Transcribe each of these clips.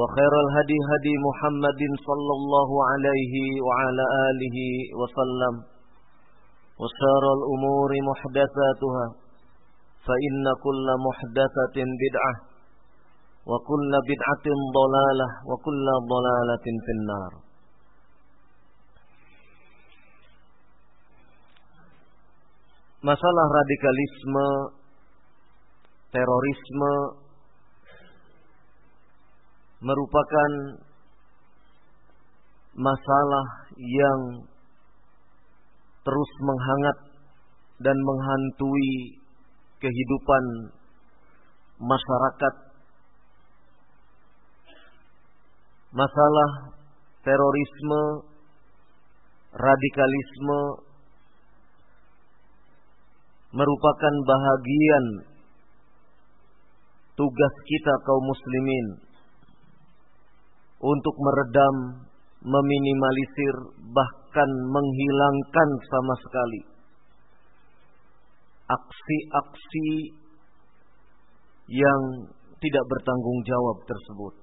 وخير الهدي هدي محمد صلى الله عليه وعلى آله وسلم وشار الأمور محدثاتها فإن كل محدثة بدعة وكل بدعة ضلالة وكل ضلالة في النار. Masalah radikalisme, terorisme, merupakan masalah yang terus menghangat dan menghantui kehidupan masyarakat. Masalah terorisme, radikalisme merupakan bahagian tugas kita kaum muslimin untuk meredam, meminimalisir, bahkan menghilangkan sama sekali aksi-aksi yang tidak bertanggung jawab tersebut.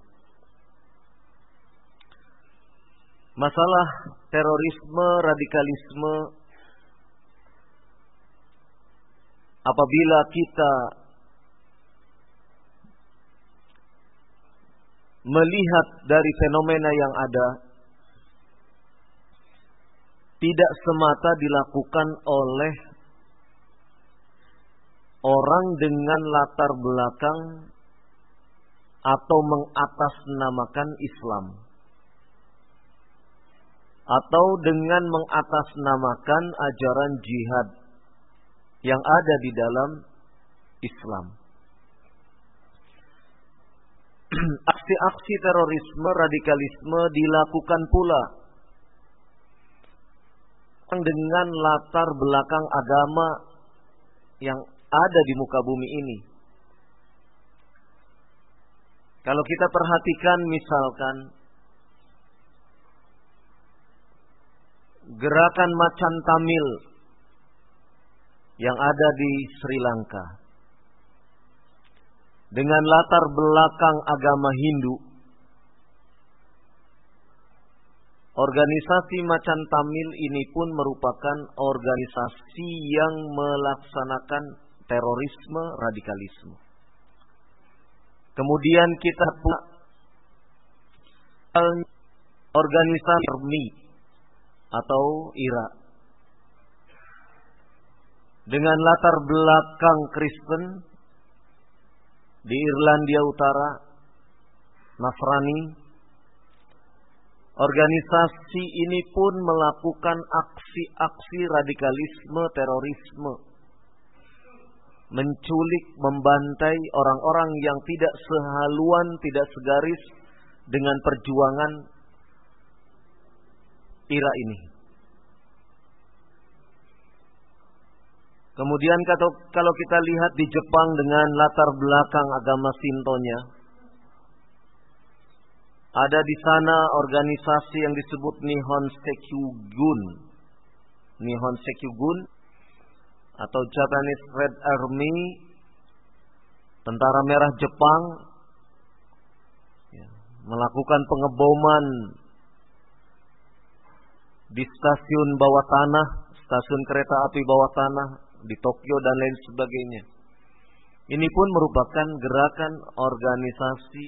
Masalah terorisme, radikalisme apabila kita melihat dari fenomena yang ada tidak semata dilakukan oleh orang dengan latar belakang atau mengatasnamakan Islam atau dengan mengatasnamakan ajaran jihad yang ada di dalam Islam. aksi-aksi terorisme, radikalisme dilakukan pula dengan latar belakang agama yang ada di muka bumi ini. Kalau kita perhatikan misalkan gerakan macan Tamil yang ada di Sri Lanka dengan latar belakang agama Hindu, organisasi Macan Tamil ini pun merupakan organisasi yang melaksanakan terorisme radikalisme. Kemudian kita punya organisasi RMI atau IRA dengan latar belakang Kristen di Irlandia Utara, Nasrani, Organisasi ini pun melakukan aksi-aksi radikalisme terorisme. Menculik, membantai orang-orang yang tidak sehaluan, tidak segaris dengan perjuangan era ini. Kemudian kalau kita lihat di Jepang dengan latar belakang agama Sintonya, ada di sana organisasi yang disebut Nihon Sekyugun. Nihon Sekyugun atau Japanese Red Army, tentara merah Jepang, ya, melakukan pengeboman di stasiun bawah tanah, stasiun kereta api bawah tanah di Tokyo dan lain sebagainya. Ini pun merupakan gerakan organisasi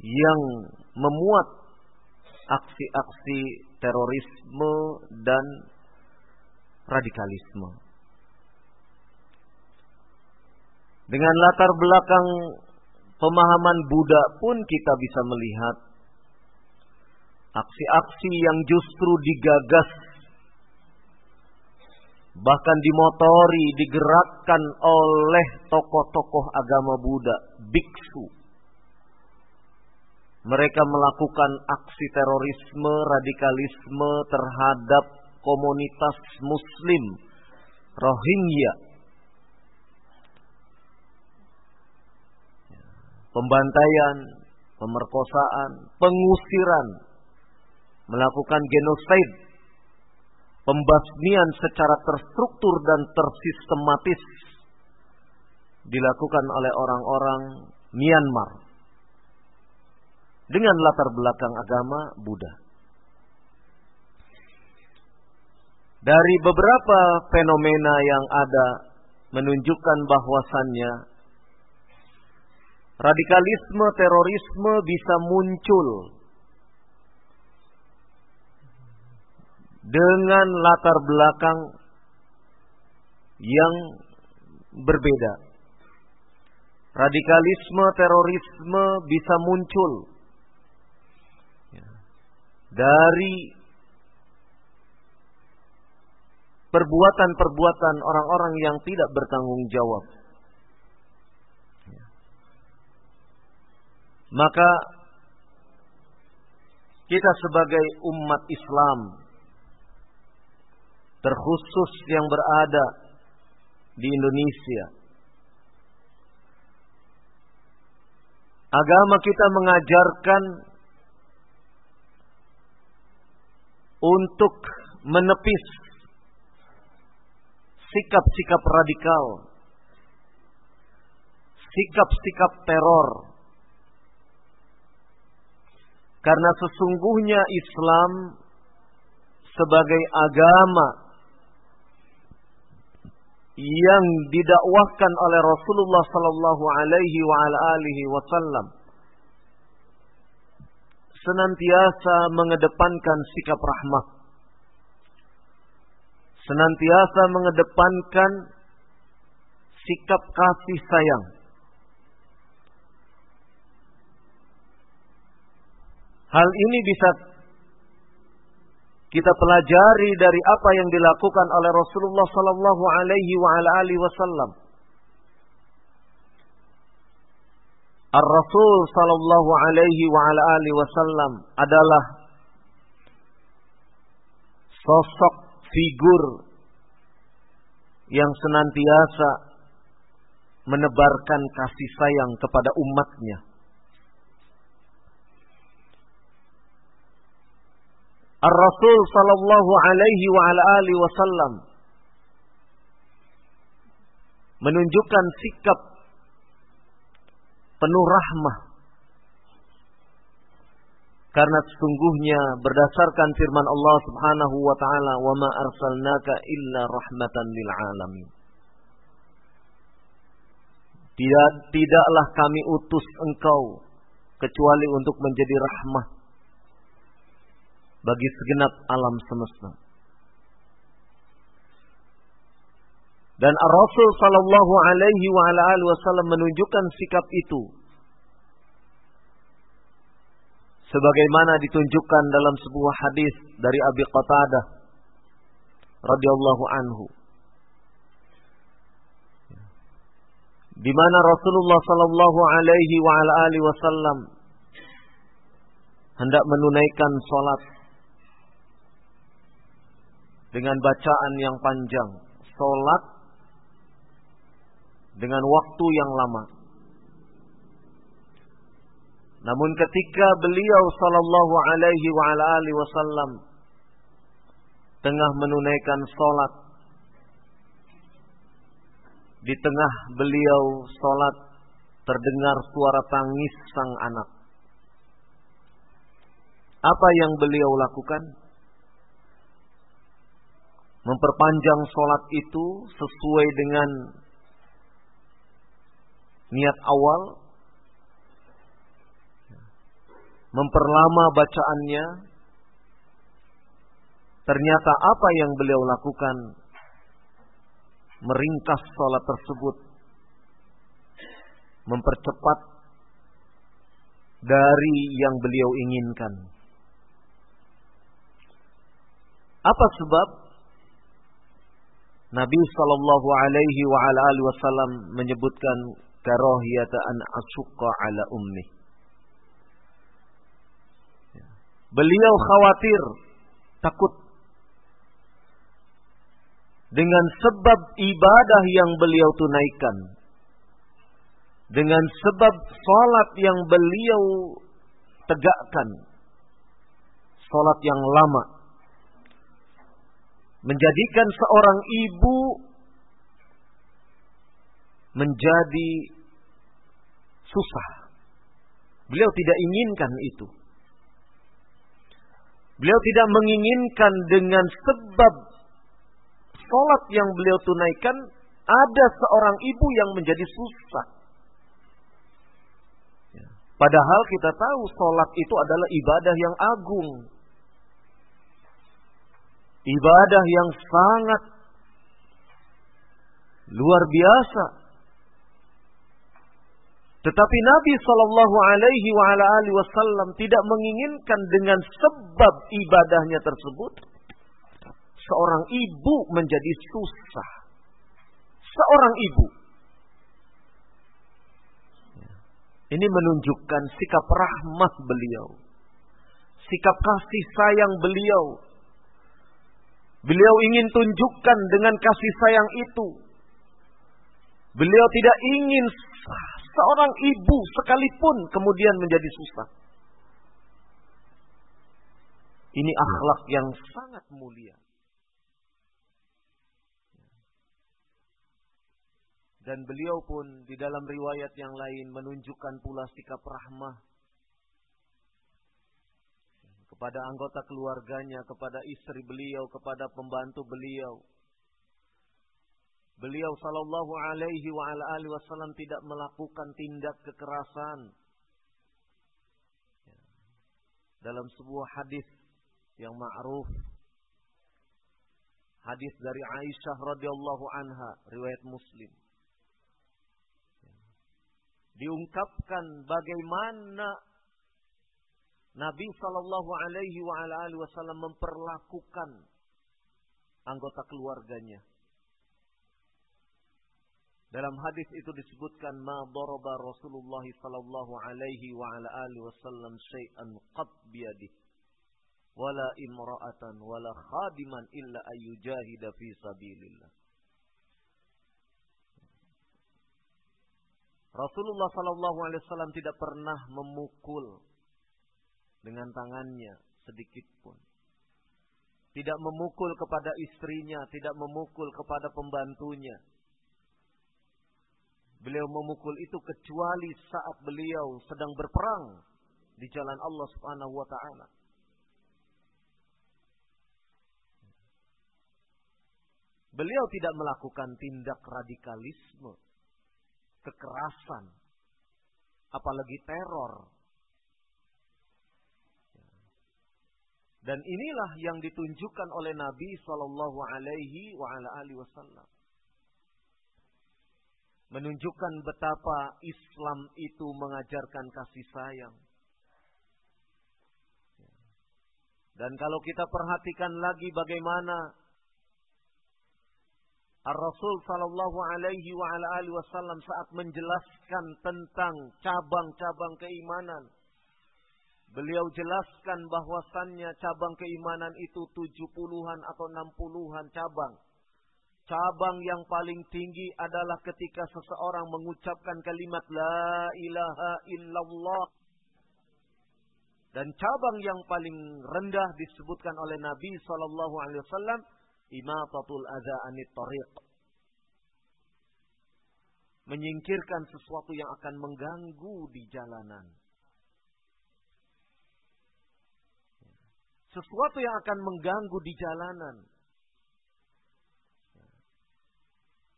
yang memuat aksi-aksi terorisme dan radikalisme. Dengan latar belakang pemahaman Buddha pun kita bisa melihat aksi-aksi yang justru digagas bahkan dimotori, digerakkan oleh tokoh-tokoh agama Buddha, biksu mereka melakukan aksi terorisme, radikalisme terhadap komunitas muslim Rohingya. Pembantaian, pemerkosaan, pengusiran, melakukan genosid, pembasmian secara terstruktur dan tersistematis dilakukan oleh orang-orang Myanmar dengan latar belakang agama Buddha. Dari beberapa fenomena yang ada menunjukkan bahwasannya radikalisme terorisme bisa muncul dengan latar belakang yang berbeda. Radikalisme terorisme bisa muncul dari perbuatan-perbuatan orang-orang yang tidak bertanggung jawab. Maka kita sebagai umat Islam terkhusus yang berada di Indonesia agama kita mengajarkan untuk menepis sikap-sikap radikal, sikap-sikap teror. Karena sesungguhnya Islam sebagai agama yang didakwahkan oleh Rasulullah sallallahu alaihi wa alihi wasallam senantiasa mengedepankan sikap rahmah. Senantiasa mengedepankan sikap kasih sayang. Hal ini bisa kita pelajari dari apa yang dilakukan oleh Rasulullah sallallahu alaihi wasallam Ar-Rasul sallallahu alaihi wa ala alihi wasallam adalah sosok figur yang senantiasa menebarkan kasih sayang kepada umatnya. Ar-Rasul sallallahu alaihi wa ala alihi wasallam menunjukkan sikap penuh rahmah. Karena sesungguhnya berdasarkan firman Allah Subhanahu wa taala, "Wa ma arsalnaka illa rahmatan lil alamin." Tidak tidaklah kami utus engkau kecuali untuk menjadi rahmah bagi segenap alam semesta. Dan Rasul Sallallahu Alaihi Wasallam menunjukkan sikap itu. Sebagaimana ditunjukkan dalam sebuah hadis dari Abi Qatadah radhiyallahu anhu. Di mana Rasulullah sallallahu alaihi wasallam hendak menunaikan salat dengan bacaan yang panjang, salat dengan waktu yang lama. Namun ketika beliau sallallahu alaihi wa ala alihi wasallam tengah menunaikan salat di tengah beliau salat terdengar suara tangis sang anak. Apa yang beliau lakukan? Memperpanjang salat itu sesuai dengan niat awal memperlama bacaannya. Ternyata apa yang beliau lakukan meringkas sholat tersebut mempercepat dari yang beliau inginkan. Apa sebab Nabi Shallallahu Alaihi Wasallam menyebutkan karahiyata an asuqa ala ummi. Beliau khawatir, takut dengan sebab ibadah yang beliau tunaikan, dengan sebab salat yang beliau tegakkan, salat yang lama, menjadikan seorang ibu menjadi susah. Beliau tidak inginkan itu. Beliau tidak menginginkan dengan sebab sholat yang beliau tunaikan ada seorang ibu yang menjadi susah. Ya. Padahal kita tahu sholat itu adalah ibadah yang agung. Ibadah yang sangat luar biasa tetapi Nabi Shallallahu Alaihi Wasallam tidak menginginkan dengan sebab ibadahnya tersebut seorang ibu menjadi susah. Seorang ibu. Ini menunjukkan sikap rahmat beliau. Sikap kasih sayang beliau. Beliau ingin tunjukkan dengan kasih sayang itu. Beliau tidak ingin seorang ibu sekalipun kemudian menjadi susah. Ini akhlak yang sangat mulia. Dan beliau pun di dalam riwayat yang lain menunjukkan pula sikap rahmah kepada anggota keluarganya, kepada istri beliau, kepada pembantu beliau, Beliau sallallahu alaihi wa ala alihi wasallam tidak melakukan tindak kekerasan. Ya. Dalam sebuah hadis yang ma'ruf hadis dari Aisyah radhiyallahu anha riwayat Muslim ya. diungkapkan bagaimana Nabi sallallahu alaihi wasallam memperlakukan anggota keluarganya dalam hadis itu disebutkan ma daraba Rasulullah sallallahu alaihi wa ala alihi wasallam syai'an qad biyadih wala imra'atan wala khadiman illa ayyujahida fi sabilillah. Rasulullah sallallahu alaihi wasallam tidak pernah memukul dengan tangannya sedikit pun. Tidak memukul kepada istrinya, tidak memukul kepada pembantunya Beliau memukul itu kecuali saat beliau sedang berperang di jalan Allah Subhanahu wa taala. Beliau tidak melakukan tindak radikalisme, kekerasan, apalagi teror. Dan inilah yang ditunjukkan oleh Nabi Shallallahu Alaihi Wasallam menunjukkan betapa Islam itu mengajarkan kasih sayang. Dan kalau kita perhatikan lagi bagaimana Ar-Rasul sallallahu alaihi wasallam saat menjelaskan tentang cabang-cabang keimanan. Beliau jelaskan bahwasannya cabang keimanan itu tujuh puluhan atau enam puluhan cabang. Cabang yang paling tinggi adalah ketika seseorang mengucapkan kalimat La ilaha illallah. Dan cabang yang paling rendah disebutkan oleh Nabi Wasallam imatatul adza anit tariq. Menyingkirkan sesuatu yang akan mengganggu di jalanan. Sesuatu yang akan mengganggu di jalanan.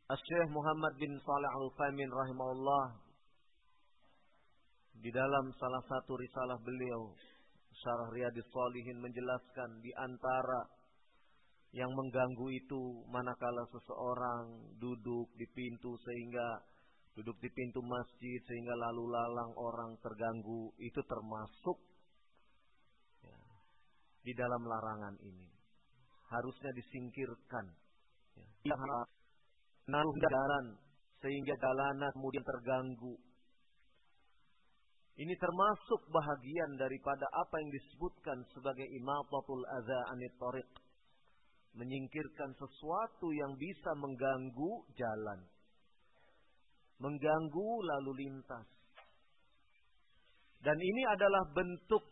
Syekh Muhammad bin Saleh Al-Faimin rahimahullah di dalam salah satu risalah beliau Syarah Riyadhis Shalihin menjelaskan di antara yang mengganggu itu manakala seseorang duduk di pintu sehingga duduk di pintu masjid sehingga lalu lalang orang terganggu itu termasuk di dalam larangan ini harusnya disingkirkan ya. naruh jalan sehingga jalanan kemudian terganggu ini termasuk bahagian daripada apa yang disebutkan sebagai imatatul adza anit tariq menyingkirkan sesuatu yang bisa mengganggu jalan. Mengganggu lalu lintas. Dan ini adalah bentuk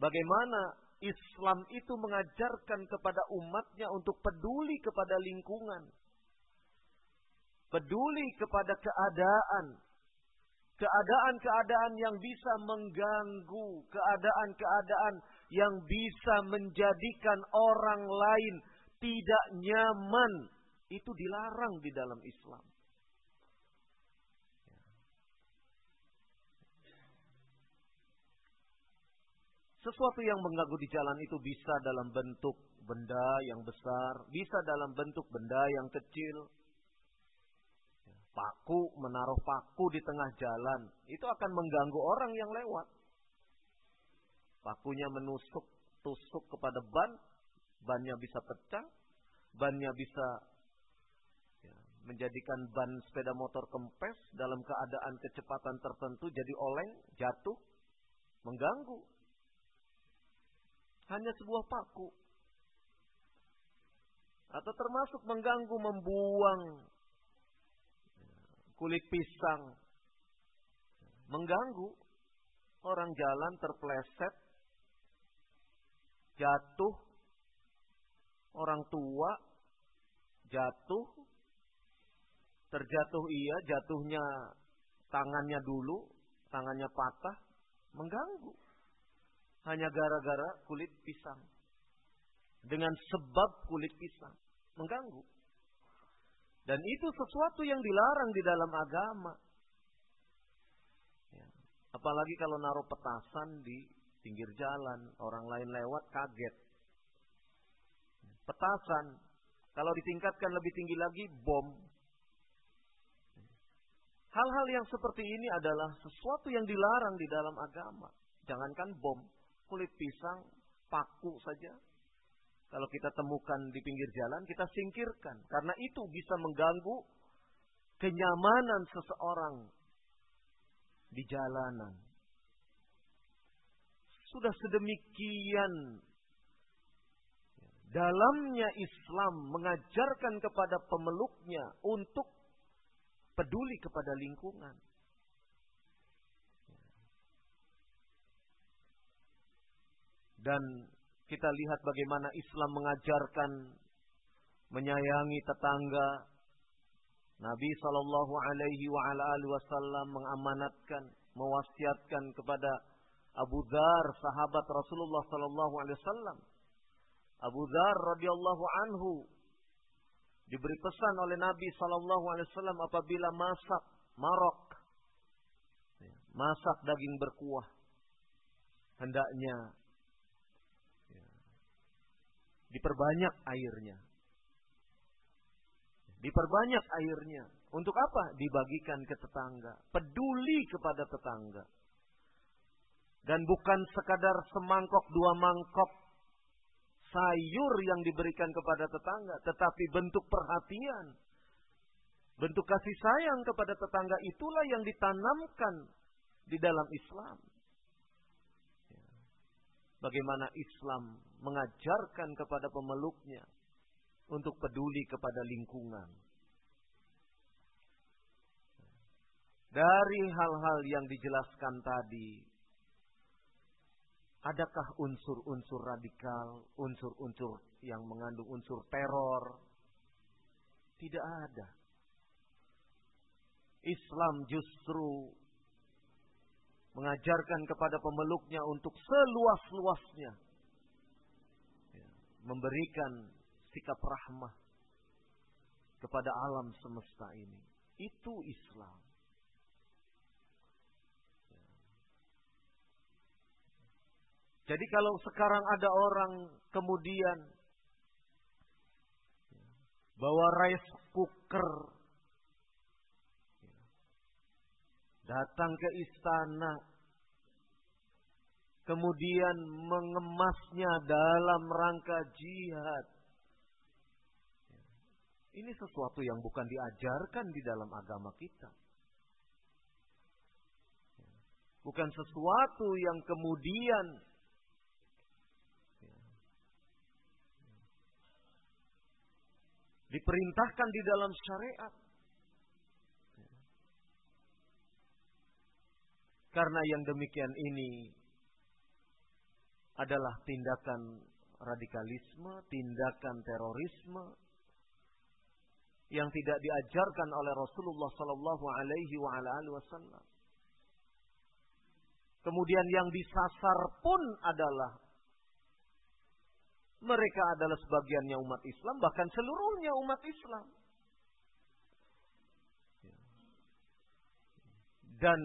bagaimana Islam itu mengajarkan kepada umatnya untuk peduli kepada lingkungan. Peduli kepada keadaan. Keadaan-keadaan yang bisa mengganggu. Keadaan-keadaan yang bisa menjadikan orang lain tidak nyaman itu dilarang di dalam Islam. Sesuatu yang mengganggu di jalan itu bisa dalam bentuk benda yang besar, bisa dalam bentuk benda yang kecil. Paku, menaruh paku di tengah jalan, itu akan mengganggu orang yang lewat. Pakunya menusuk, tusuk kepada ban, bannya bisa pecah, bannya bisa ya, menjadikan ban sepeda motor kempes dalam keadaan kecepatan tertentu jadi oleng, jatuh, mengganggu. Hanya sebuah paku. Atau termasuk mengganggu membuang ya, kulit pisang. Mengganggu. Orang jalan terpleset, jatuh, orang tua jatuh, terjatuh iya, jatuhnya tangannya dulu, tangannya patah, mengganggu. Hanya gara-gara kulit pisang. Dengan sebab kulit pisang. Mengganggu. Dan itu sesuatu yang dilarang di dalam agama. Ya. Apalagi kalau naruh petasan di pinggir jalan, orang lain lewat kaget. Petasan, kalau ditingkatkan lebih tinggi lagi, bom. Hal-hal yang seperti ini adalah sesuatu yang dilarang di dalam agama. Jangankan bom, kulit pisang, paku saja. Kalau kita temukan di pinggir jalan, kita singkirkan. Karena itu bisa mengganggu kenyamanan seseorang di jalanan sudah sedemikian dalamnya Islam mengajarkan kepada pemeluknya untuk peduli kepada lingkungan. Dan kita lihat bagaimana Islam mengajarkan menyayangi tetangga. Nabi Shallallahu Alaihi Wasallam mengamanatkan, mewasiatkan kepada Abu Dhar, sahabat Rasulullah sallallahu alaihi wasallam. Abu Dhar radhiyallahu anhu diberi pesan oleh Nabi sallallahu alaihi wasallam apabila masak marok masak daging berkuah hendaknya ya, diperbanyak airnya. Diperbanyak airnya. Untuk apa? Dibagikan ke tetangga. Peduli kepada tetangga. Dan bukan sekadar semangkok dua mangkok sayur yang diberikan kepada tetangga, tetapi bentuk perhatian, bentuk kasih sayang kepada tetangga itulah yang ditanamkan di dalam Islam. Ya. Bagaimana Islam mengajarkan kepada pemeluknya untuk peduli kepada lingkungan. Dari hal-hal yang dijelaskan tadi, adakah unsur-unsur radikal, unsur-unsur yang mengandung unsur teror? Tidak ada. Islam justru mengajarkan kepada pemeluknya untuk seluas-luasnya ya, memberikan sikap rahmah kepada alam semesta ini. Itu Islam. Jadi kalau sekarang ada orang kemudian bawa rice cooker datang ke istana, kemudian mengemasnya dalam rangka jihad. Ini sesuatu yang bukan diajarkan di dalam agama kita. Bukan sesuatu yang kemudian diperintahkan di dalam syariat. Karena yang demikian ini adalah tindakan radikalisme, tindakan terorisme yang tidak diajarkan oleh Rasulullah Sallallahu Alaihi Wasallam. Kemudian yang disasar pun adalah mereka adalah sebagiannya umat Islam, bahkan seluruhnya umat Islam. Dan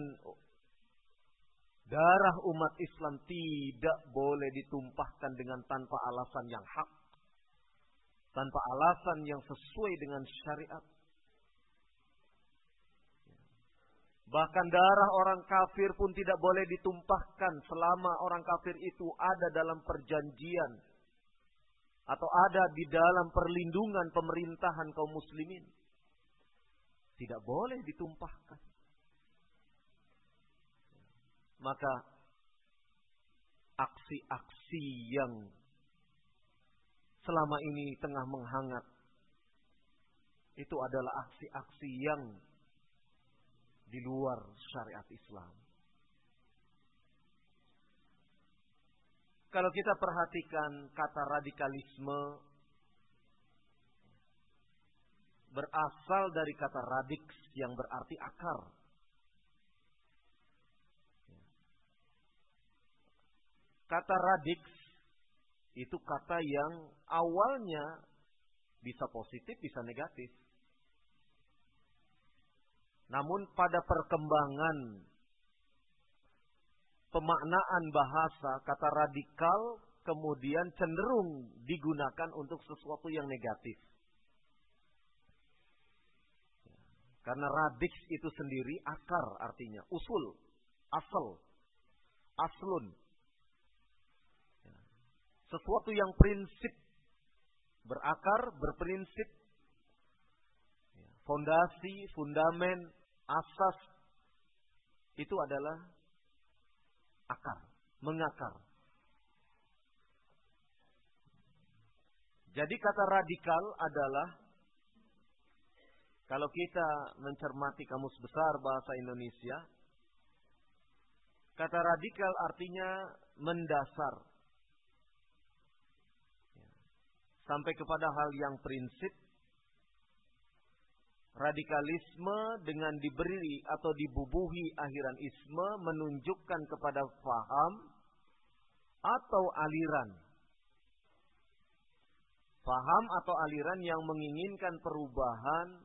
Darah umat Islam tidak boleh ditumpahkan dengan tanpa alasan yang hak. Tanpa alasan yang sesuai dengan syariat. Bahkan darah orang kafir pun tidak boleh ditumpahkan selama orang kafir itu ada dalam perjanjian. Atau ada di dalam perlindungan pemerintahan kaum muslimin. Tidak boleh ditumpahkan maka aksi-aksi yang selama ini tengah menghangat itu adalah aksi-aksi yang di luar syariat Islam. Kalau kita perhatikan kata radikalisme berasal dari kata radix yang berarti akar. Kata radix itu kata yang awalnya bisa positif, bisa negatif. Namun pada perkembangan pemaknaan bahasa, kata radikal kemudian cenderung digunakan untuk sesuatu yang negatif. Karena radix itu sendiri akar artinya, usul, asal, aslun. Sesuatu yang prinsip. Berakar, berprinsip. Ya, fondasi, fundamen, asas. Itu adalah akar. Mengakar. Jadi kata radikal adalah kalau kita mencermati kamus besar bahasa Indonesia, kata radikal artinya mendasar, sampai kepada hal yang prinsip. Radikalisme dengan diberi atau dibubuhi akhiran isme menunjukkan kepada faham atau aliran. Faham atau aliran yang menginginkan perubahan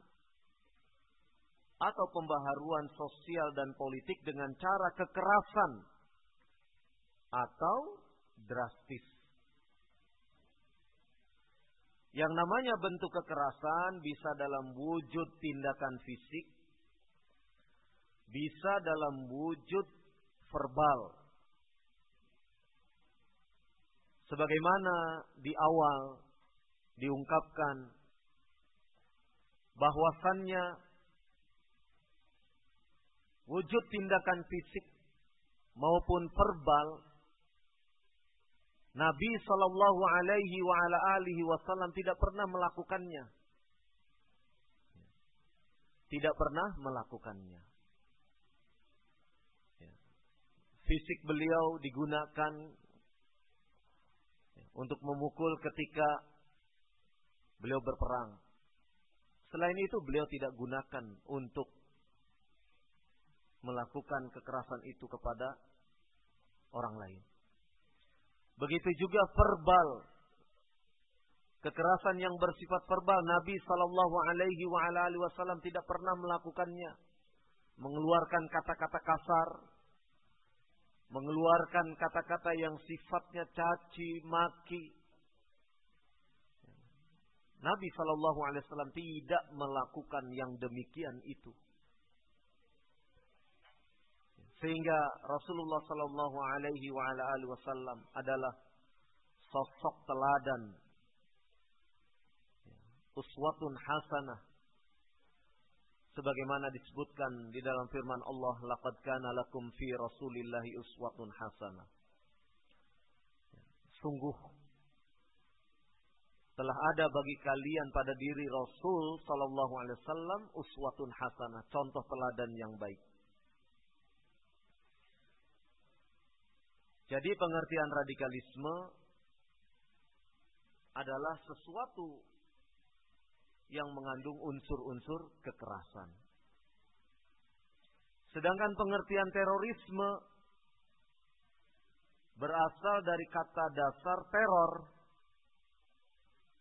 atau pembaharuan sosial dan politik dengan cara kekerasan atau drastis yang namanya bentuk kekerasan bisa dalam wujud tindakan fisik, bisa dalam wujud verbal, Sebagaimana di awal diungkapkan bahwasannya wujud tindakan fisik maupun verbal Nabi Shallallahu Alaihi wa ala alihi Wasallam tidak pernah melakukannya. Tidak pernah melakukannya. Ya. Fisik beliau digunakan untuk memukul ketika beliau berperang. Selain itu beliau tidak gunakan untuk melakukan kekerasan itu kepada orang lain. Begitu juga verbal. Kekerasan yang bersifat verbal Nabi Wasallam tidak pernah melakukannya, mengeluarkan kata-kata kasar, mengeluarkan kata-kata yang sifatnya caci maki. Nabi Wasallam tidak melakukan yang demikian itu. Sehingga Rasulullah Sallallahu Alaihi Wasallam adalah sosok teladan, uswatun hasanah. Sebagaimana disebutkan di dalam firman Allah, "Laqad kana lakum fi Rasulillahi uswatun hasanah." Sungguh telah ada bagi kalian pada diri Rasul Sallallahu Alaihi Wasallam uswatun hasanah, contoh teladan yang baik. Jadi pengertian radikalisme adalah sesuatu yang mengandung unsur-unsur kekerasan. Sedangkan pengertian terorisme berasal dari kata dasar teror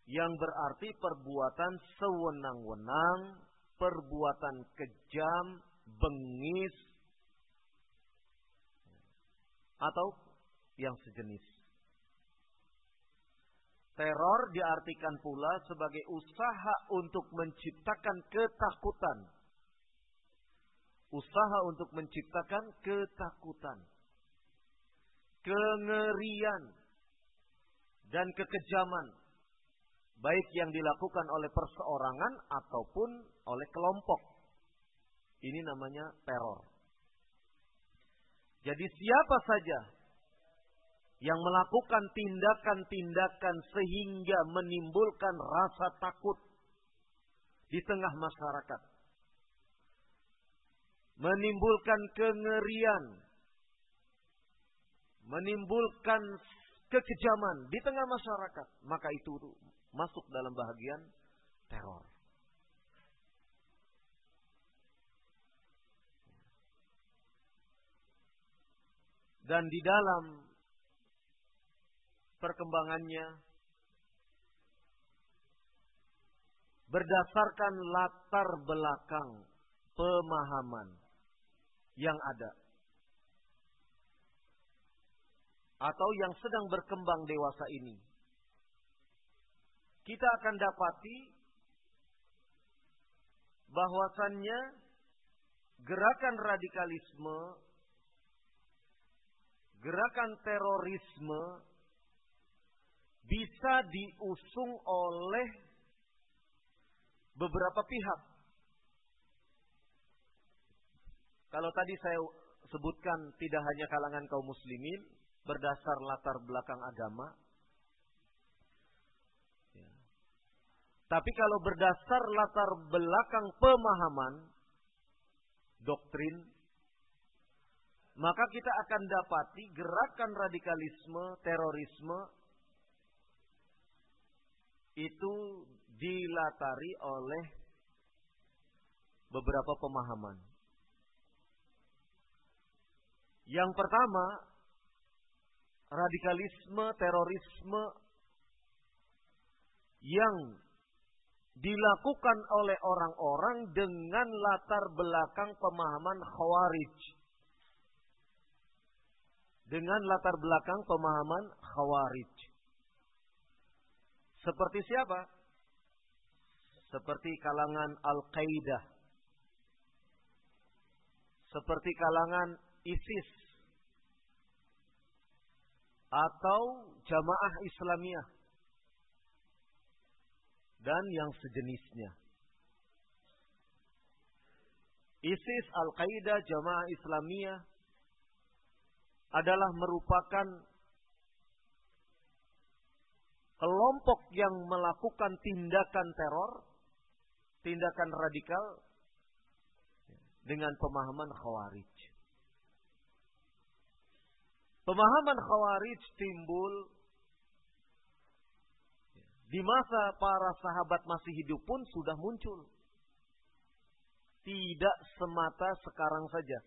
yang berarti perbuatan sewenang-wenang, perbuatan kejam, bengis, atau yang sejenis. Teror diartikan pula sebagai usaha untuk menciptakan ketakutan. Usaha untuk menciptakan ketakutan. Kengerian. Dan kekejaman. Baik yang dilakukan oleh perseorangan ataupun oleh kelompok. Ini namanya teror. Jadi siapa saja yang melakukan tindakan-tindakan sehingga menimbulkan rasa takut di tengah masyarakat. Menimbulkan kengerian. Menimbulkan kekejaman di tengah masyarakat. Maka itu masuk dalam bahagian teror. Dan di dalam perkembangannya berdasarkan latar belakang pemahaman yang ada atau yang sedang berkembang dewasa ini kita akan dapati bahwasannya gerakan radikalisme gerakan terorisme bisa diusung oleh beberapa pihak. Kalau tadi saya sebutkan tidak hanya kalangan kaum muslimin berdasar latar belakang agama. Ya. Tapi kalau berdasar latar belakang pemahaman, doktrin, maka kita akan dapati gerakan radikalisme, terorisme itu dilatari oleh beberapa pemahaman. Yang pertama, radikalisme, terorisme yang dilakukan oleh orang-orang dengan latar belakang pemahaman khawarij. Dengan latar belakang pemahaman khawarij. Seperti siapa? Seperti kalangan Al-Qaeda. Seperti kalangan ISIS. atau jamaah Islamiyah dan yang sejenisnya. ISIS, Al-Qaeda, Jamaah Islamiyah adalah merupakan kelompok yang melakukan tindakan teror, tindakan radikal dengan pemahaman khawarij. Pemahaman khawarij timbul di masa para sahabat masih hidup pun sudah muncul. Tidak semata sekarang saja.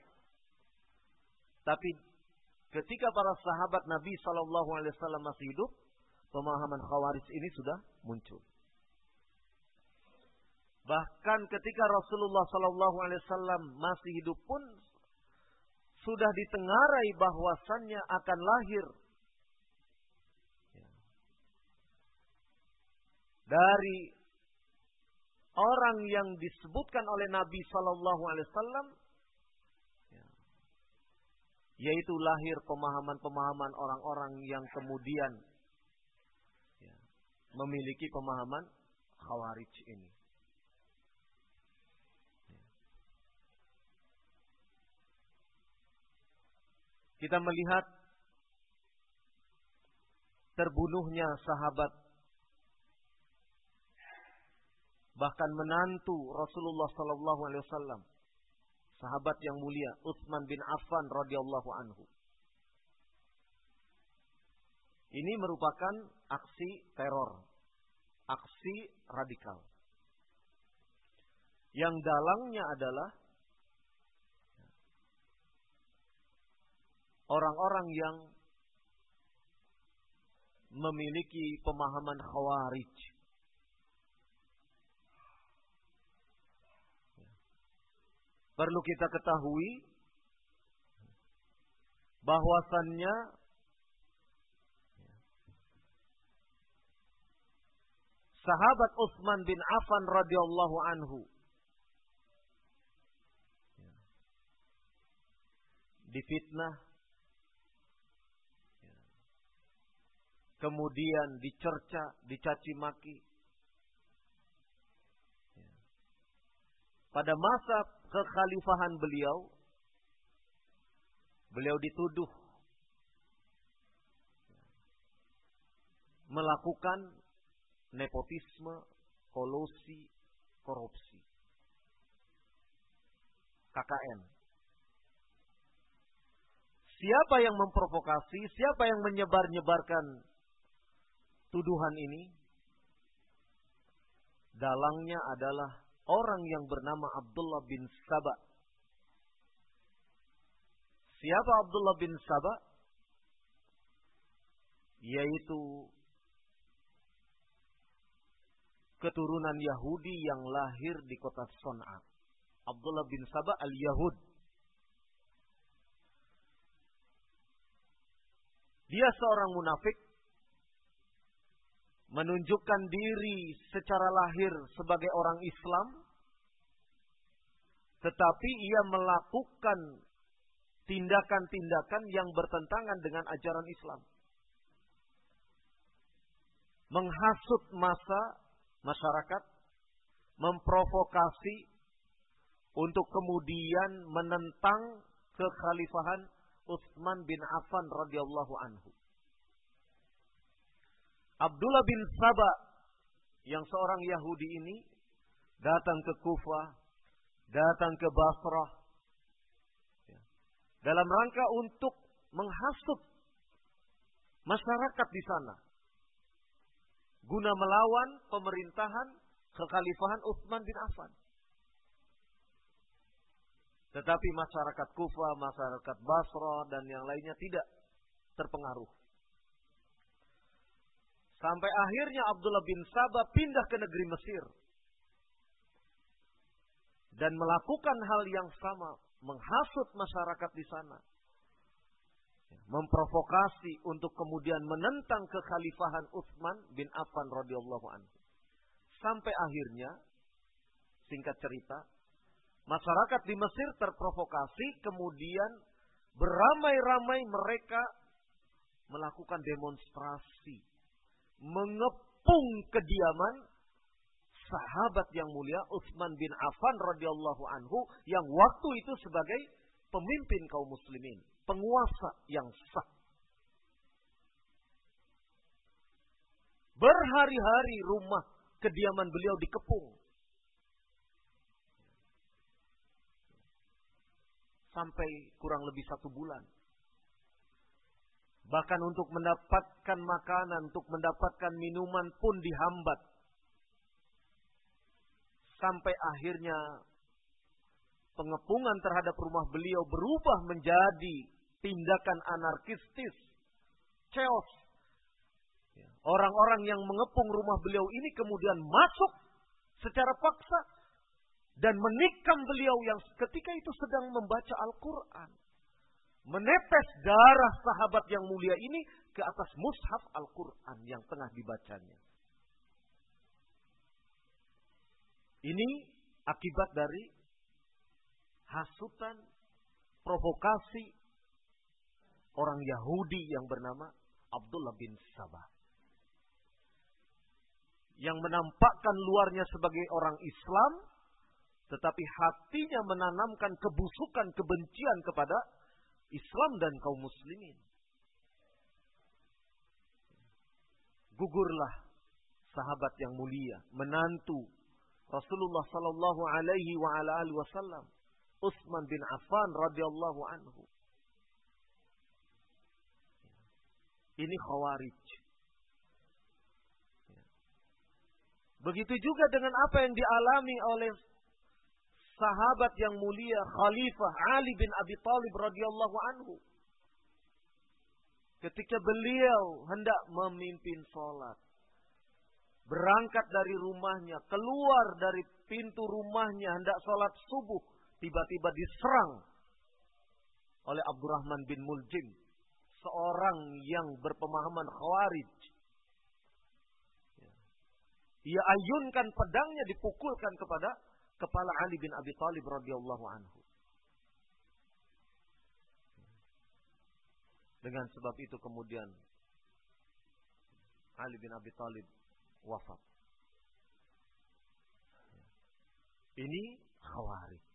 Tapi ketika para sahabat Nabi Shallallahu Alaihi Wasallam masih hidup, pemahaman khawarij ini sudah muncul. Bahkan ketika Rasulullah Shallallahu Alaihi Wasallam masih hidup pun sudah ditengarai bahwasannya akan lahir dari orang yang disebutkan oleh Nabi Shallallahu Alaihi Wasallam yaitu lahir pemahaman-pemahaman orang-orang yang kemudian ya, memiliki pemahaman khawarij ini. Kita melihat terbunuhnya sahabat bahkan menantu Rasulullah sallallahu alaihi wasallam sahabat yang mulia Utsman bin Affan radhiyallahu anhu ini merupakan aksi teror aksi radikal yang dalangnya adalah orang-orang yang memiliki pemahaman khawarij. Perlu kita ketahui bahwasannya sahabat Utsman bin Affan radhiyallahu anhu. Difitnah. Kemudian dicerca, dicaci maki. Pada masa kekhalifahan beliau, beliau dituduh melakukan nepotisme, kolusi, korupsi. KKN. Siapa yang memprovokasi, siapa yang menyebar-nyebarkan tuduhan ini dalangnya adalah orang yang bernama Abdullah bin Saba. Siapa Abdullah bin Saba? Yaitu keturunan Yahudi yang lahir di kota Son'a. Abdullah bin Saba al-Yahud. Dia seorang munafik menunjukkan diri secara lahir sebagai orang Islam, tetapi ia melakukan tindakan-tindakan yang bertentangan dengan ajaran Islam. Menghasut masa masyarakat, memprovokasi untuk kemudian menentang kekhalifahan Utsman bin Affan radhiyallahu anhu. Abdullah bin Saba yang seorang Yahudi ini datang ke Kufah, datang ke Basrah ya, dalam rangka untuk menghasut masyarakat di sana guna melawan pemerintahan kekhalifahan Utsman bin Affan. Tetapi masyarakat Kufah, masyarakat Basrah dan yang lainnya tidak terpengaruh. Sampai akhirnya Abdullah bin Sabah pindah ke negeri Mesir. Dan melakukan hal yang sama. Menghasut masyarakat di sana. Memprovokasi untuk kemudian menentang kekhalifahan Utsman bin Affan radhiyallahu anhu. Sampai akhirnya, singkat cerita, masyarakat di Mesir terprovokasi, kemudian beramai-ramai mereka melakukan demonstrasi, mengepung kediaman sahabat yang mulia Utsman bin Affan radhiyallahu anhu yang waktu itu sebagai pemimpin kaum muslimin, penguasa yang sah. Berhari-hari rumah kediaman beliau dikepung. Sampai kurang lebih satu bulan. Bahkan untuk mendapatkan makanan, untuk mendapatkan minuman pun dihambat sampai akhirnya pengepungan terhadap rumah beliau berubah menjadi tindakan anarkistis, chaos. Ya. Orang-orang yang mengepung rumah beliau ini kemudian masuk secara paksa dan menikam beliau yang ketika itu sedang membaca Al-Quran. Menetes darah sahabat yang mulia ini ke atas mushaf Al-Quran yang tengah dibacanya. Ini akibat dari hasutan, provokasi orang Yahudi yang bernama Abdullah bin Sabah. Yang menampakkan luarnya sebagai orang Islam, tetapi hatinya menanamkan kebusukan, kebencian kepada Islam dan kaum muslimin. Gugurlah sahabat yang mulia, menantu Rasulullah sallallahu alaihi wasallam Utsman bin Affan radhiyallahu anhu. Ini khawarij. Begitu juga dengan apa yang dialami oleh sahabat yang mulia Khalifah Ali bin Abi Thalib radhiyallahu anhu. Ketika beliau hendak memimpin sholat berangkat dari rumahnya, keluar dari pintu rumahnya, hendak sholat subuh, tiba-tiba diserang oleh Abdurrahman bin Muljim, seorang yang berpemahaman khawarij. Ia ayunkan pedangnya dipukulkan kepada kepala Ali bin Abi Thalib radhiyallahu anhu. Dengan sebab itu kemudian Ali bin Abi Thalib wafat. Ini khawarij.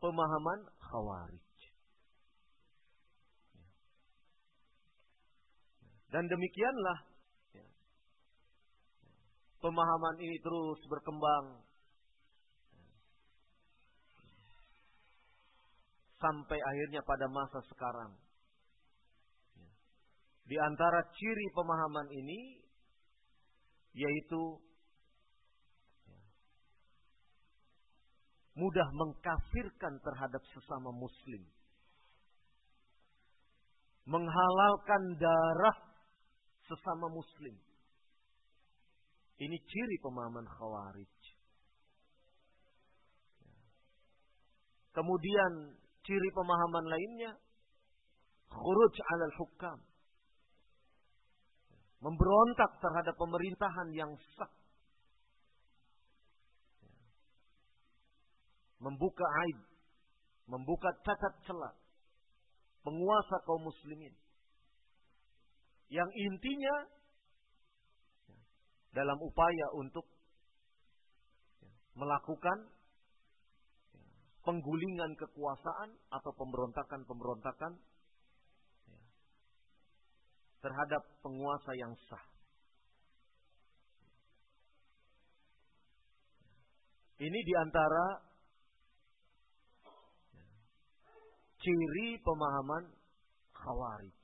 Pemahaman khawarij. Dan demikianlah pemahaman ini terus berkembang sampai akhirnya pada masa sekarang. Di antara ciri pemahaman ini yaitu mudah mengkafirkan terhadap sesama muslim. Menghalalkan darah sesama muslim. Ini ciri pemahaman khawarij. Kemudian ciri pemahaman lainnya khuruj alal hukam memberontak terhadap pemerintahan yang sah. Membuka aib, membuka cacat celah penguasa kaum muslimin. Yang intinya dalam upaya untuk melakukan penggulingan kekuasaan atau pemberontakan-pemberontakan terhadap penguasa yang sah. Ini di antara ciri pemahaman khawarij.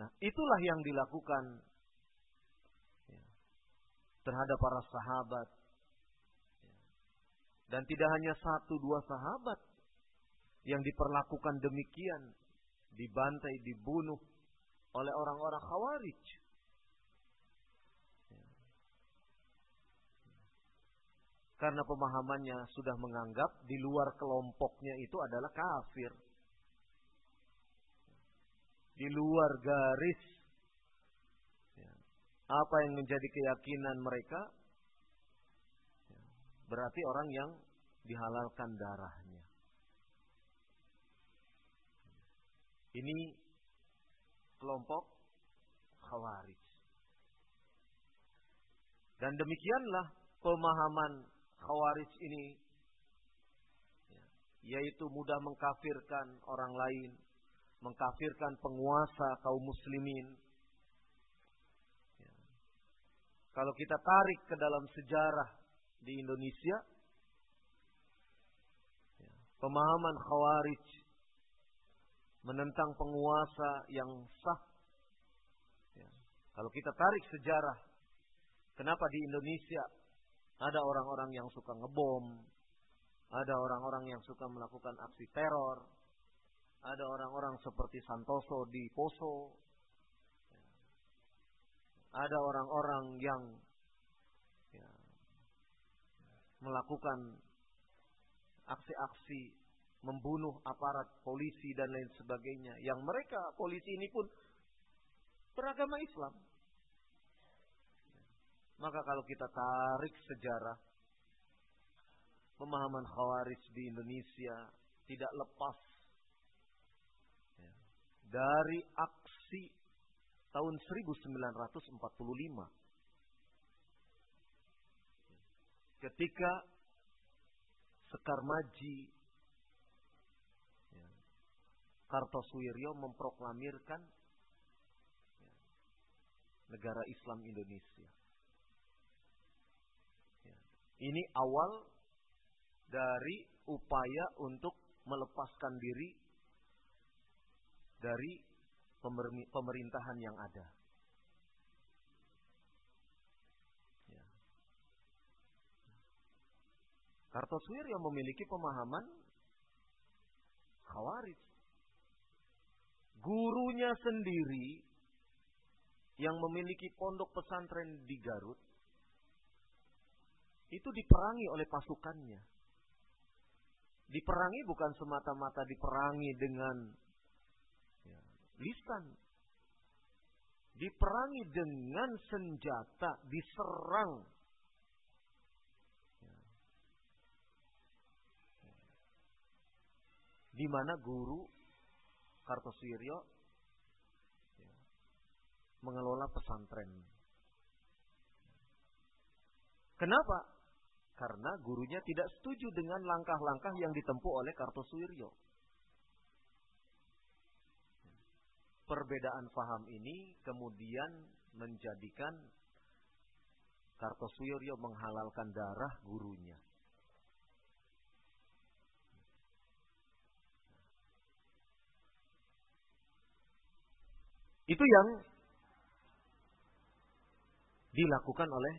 Nah, itulah yang dilakukan terhadap para sahabat. Dan tidak hanya satu dua sahabat, yang diperlakukan demikian, dibantai, dibunuh oleh orang-orang khawarij. Karena pemahamannya sudah menganggap di luar kelompoknya itu adalah kafir. Di luar garis. Apa yang menjadi keyakinan mereka? Berarti orang yang dihalalkan darahnya. Ini kelompok Khawarij. Dan demikianlah pemahaman Khawarij ini ya, yaitu mudah mengkafirkan orang lain, mengkafirkan penguasa kaum muslimin. Ya. Kalau kita tarik ke dalam sejarah di Indonesia, ya, pemahaman Khawarij menentang penguasa yang sah. Ya. Kalau kita tarik sejarah, kenapa di Indonesia ada orang-orang yang suka ngebom, ada orang-orang yang suka melakukan aksi teror, ada orang-orang seperti Santoso di Poso, ada orang-orang yang ya, melakukan aksi-aksi membunuh aparat polisi dan lain sebagainya. Yang mereka polisi ini pun beragama Islam. Maka kalau kita tarik sejarah pemahaman khawarij di Indonesia tidak lepas dari aksi tahun 1945 ketika Sekar Maji Kartosuwiryo memproklamirkan ya, negara Islam Indonesia. Ya, ini awal dari upaya untuk melepaskan diri dari pemerintahan yang ada. Ya. Kartosuwiryo memiliki pemahaman khawarij gurunya sendiri yang memiliki pondok pesantren di Garut itu diperangi oleh pasukannya. Diperangi bukan semata-mata diperangi dengan lisan. Diperangi dengan senjata, diserang. Ya. Di mana guru Kartosuwiryo ya, mengelola pesantren. Kenapa? Karena gurunya tidak setuju dengan langkah-langkah yang ditempuh oleh Kartosuwiryo. Perbedaan faham ini kemudian menjadikan Kartosuwiryo menghalalkan darah gurunya. Itu yang dilakukan oleh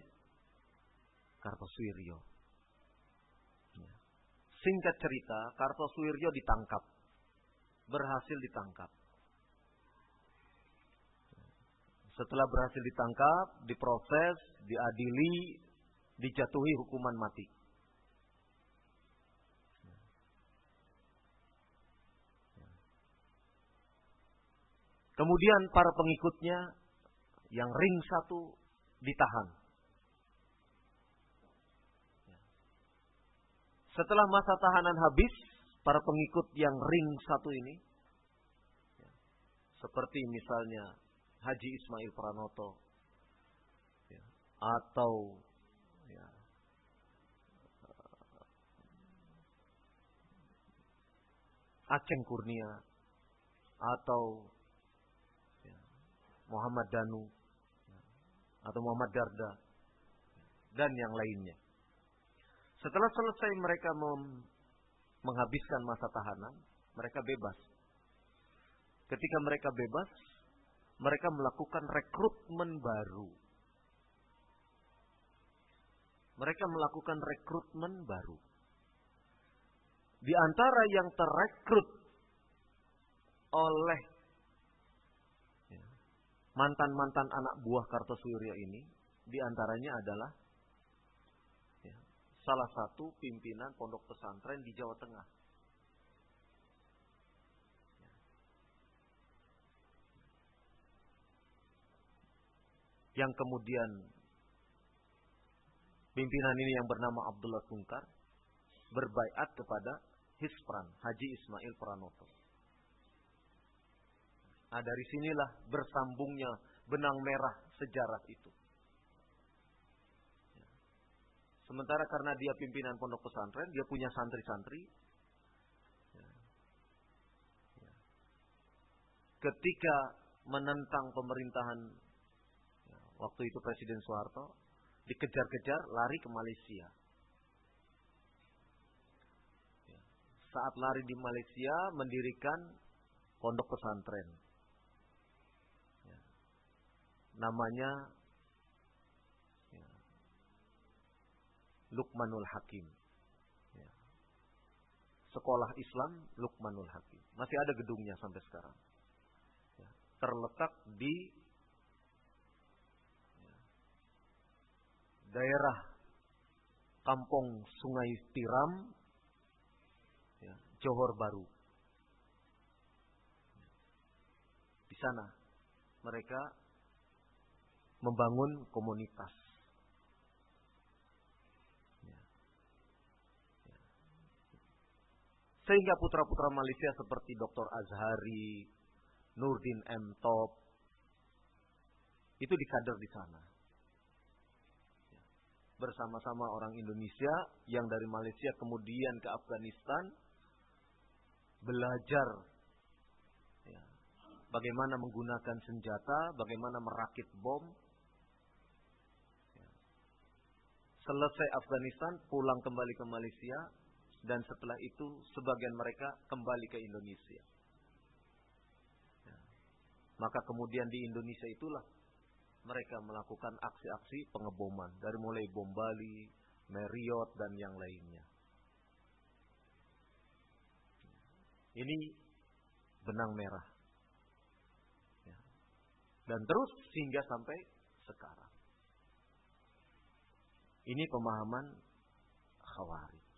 Kartosuwiryo. Ya. Singkat cerita, Kartosuwiryo ditangkap. Berhasil ditangkap. Setelah berhasil ditangkap, diproses, diadili, dijatuhi hukuman mati. Kemudian para pengikutnya yang ring satu ditahan. Setelah masa tahanan habis, para pengikut yang ring satu ini, seperti misalnya Haji Ismail Pranoto, atau ya, Aceh Kurnia, atau Muhammad Danu. Atau Muhammad Darda. Dan yang lainnya. Setelah selesai mereka menghabiskan masa tahanan, mereka bebas. Ketika mereka bebas, mereka melakukan rekrutmen baru. Mereka melakukan rekrutmen baru. Di antara yang terrekrut oleh mantan-mantan anak buah Kartosuwiryo ini di antaranya adalah ya, salah satu pimpinan pondok pesantren di Jawa Tengah. Yang kemudian pimpinan ini yang bernama Abdullah Sungkar berbaiat kepada Hispran Haji Ismail Pranoto. Nah, dari sinilah bersambungnya benang merah sejarah itu. Ya. Sementara karena dia pimpinan pondok pesantren, dia punya santri-santri. Ya. Ya. Ketika menentang pemerintahan waktu itu Presiden Soeharto, dikejar-kejar lari ke Malaysia. Saat lari di Malaysia mendirikan pondok pesantren. Namanya Lukmanul Hakim. Sekolah Islam Lukmanul Hakim. Masih ada gedungnya sampai sekarang. Terletak di daerah Kampung Sungai Tiram, ya, Johor Baru. Di sana mereka membangun komunitas. Ya. Ya. Sehingga putra-putra Malaysia seperti Dr. Azhari, Nurdin M. Top, itu dikader di sana bersama-sama orang Indonesia yang dari Malaysia kemudian ke Afghanistan belajar ya, bagaimana menggunakan senjata, bagaimana merakit bom. Ya. Selesai Afghanistan, pulang kembali ke Malaysia, dan setelah itu sebagian mereka kembali ke Indonesia. Ya. Maka kemudian di Indonesia itulah mereka melakukan aksi-aksi pengeboman dari mulai bom Bali, Marriott dan yang lainnya. Ini benang merah. Ya. Dan terus hingga sampai sekarang. Ini pemahaman khawarij.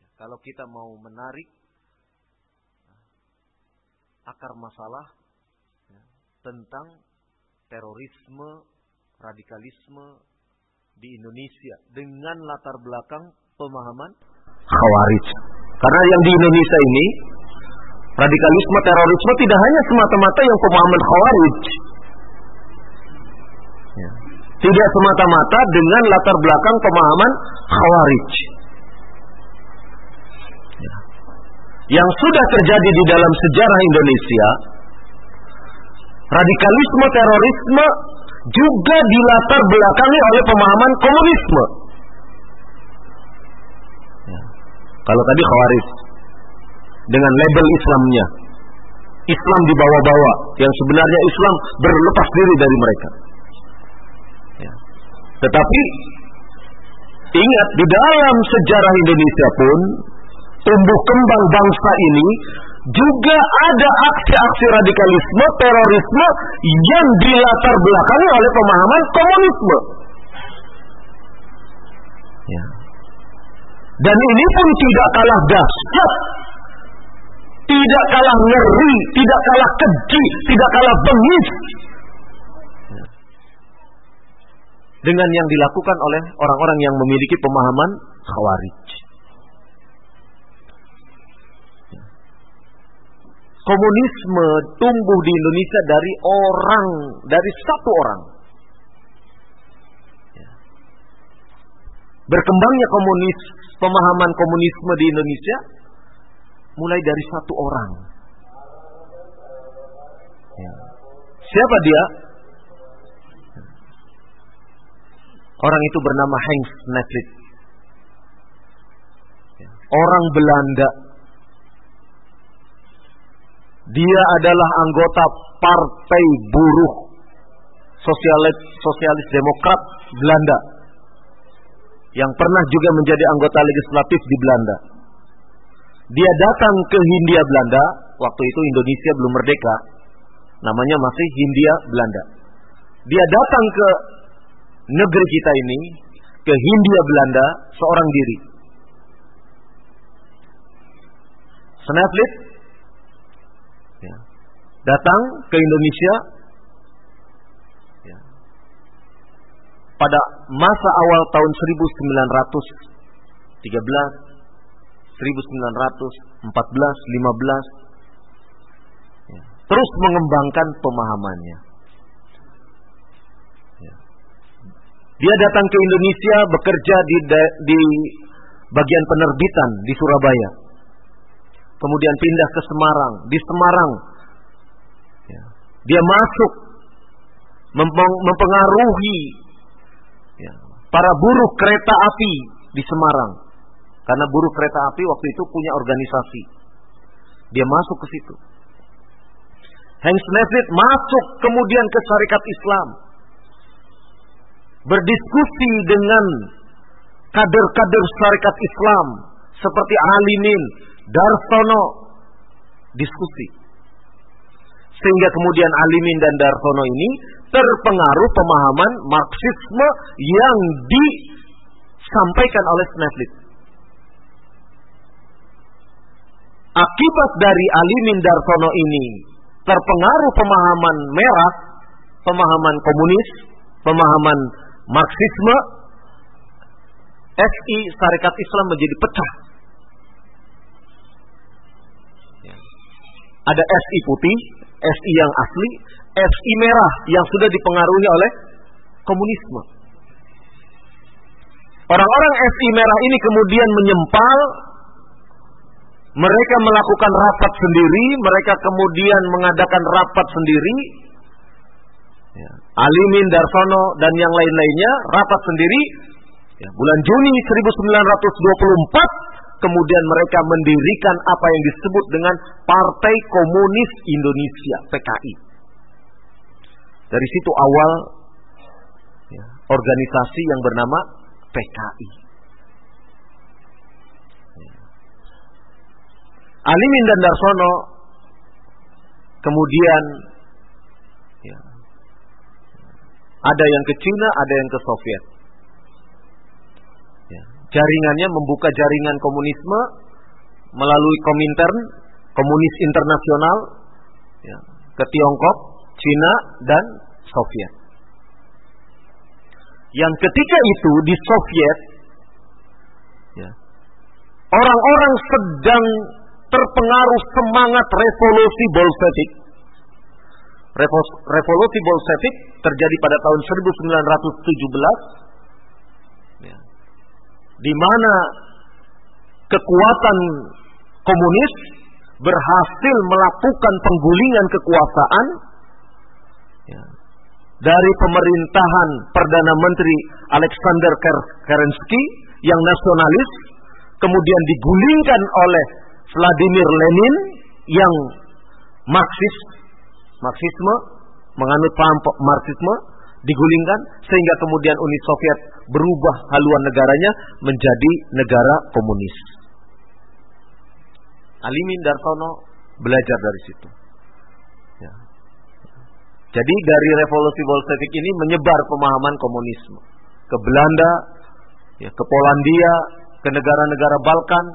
Ya, kalau kita mau menarik akar masalah ya, tentang terorisme, radikalisme di Indonesia dengan latar belakang pemahaman khawarij. Karena yang di Indonesia ini radikalisme terorisme tidak hanya semata-mata yang pemahaman khawarij. Ya. Tidak semata-mata dengan latar belakang pemahaman khawarij. Ya. Yang sudah terjadi di dalam sejarah Indonesia radikalisme terorisme juga dilatar belakangi oleh pemahaman komunisme. Ya. Kalau tadi khawarij dengan label Islamnya, Islam dibawa-bawa, yang sebenarnya Islam berlepas diri dari mereka. Ya. Tetapi ingat di dalam sejarah Indonesia pun tumbuh kembang bangsa ini juga ada aksi-aksi radikalisme, terorisme yang dilatar belakangi oleh pemahaman komunisme. Ya. Dan ini pun tidak kalah dahsyat, tidak kalah ngeri, tidak kalah keji, tidak kalah bengis dengan yang dilakukan oleh orang-orang yang memiliki pemahaman khawarij. Komunisme tumbuh di Indonesia dari orang, dari satu orang. Ya. Berkembangnya komunis, pemahaman komunisme di Indonesia mulai dari satu orang. Ya. Siapa dia? Orang itu bernama Heinz Netlitz. Ya. Orang Belanda dia adalah anggota Partai Buruh Sosialis, Sosialis Demokrat Belanda yang pernah juga menjadi anggota legislatif di Belanda. Dia datang ke Hindia Belanda, waktu itu Indonesia belum merdeka, namanya masih Hindia Belanda. Dia datang ke negeri kita ini, ke Hindia Belanda, seorang diri. Snaplit ya, datang ke Indonesia ya, pada masa awal tahun 1913, 1914, 15. Ya. terus mengembangkan pemahamannya. Ya. Dia datang ke Indonesia bekerja di di bagian penerbitan di Surabaya. Kemudian pindah ke Semarang. Di Semarang dia masuk mempengaruhi ya, para buruh kereta api di Semarang. Karena buruh kereta api waktu itu punya organisasi. Dia masuk ke situ. Hans Nesbitt masuk kemudian ke syarikat Islam. Berdiskusi dengan kader-kader syarikat Islam seperti Alimin, Darsono, diskusi. Sehingga kemudian Alimin dan Darsono ini terpengaruh pemahaman Marxisme yang disampaikan oleh Sneflit. Akibat dari Alimin Darsono ini terpengaruh pemahaman merah, pemahaman komunis, pemahaman Marxisme, SI Syarikat Islam menjadi pecah. Ya. Ada SI putih, SI yang asli, SI merah yang sudah dipengaruhi oleh komunisme. Orang-orang SI merah ini kemudian menyempal mereka melakukan rapat sendiri, mereka kemudian mengadakan rapat sendiri. Ya. Alimin, Darsono, dan yang lain-lainnya rapat sendiri. Ya, bulan Juni 1924, kemudian mereka mendirikan apa yang disebut dengan Partai Komunis Indonesia (PKI). Dari situ awal ya, organisasi yang bernama PKI. Alimin dan Darsono kemudian ya, ada yang ke Cina, ada yang ke Soviet. Ya, jaringannya membuka jaringan komunisme melalui Komintern, Komunis Internasional, ya, ke Tiongkok, Cina, dan Soviet. Yang ketika itu di Soviet, ya, orang-orang sedang terpengaruh semangat revolusi Bolshevik. Revolusi Bolshevik terjadi pada tahun 1917 ya, di mana kekuatan komunis berhasil melakukan penggulingan kekuasaan ya, dari pemerintahan Perdana Menteri Alexander Kerensky yang nasionalis kemudian digulingkan oleh Vladimir Lenin yang Marxis, Marxisme, menganut paham Marxisme, digulingkan sehingga kemudian Uni Soviet berubah haluan negaranya menjadi negara komunis. Alimin Darsono belajar dari situ. Ya. Jadi dari revolusi Bolshevik ini menyebar pemahaman komunisme ke Belanda, ya, ke Polandia, ke negara-negara Balkan,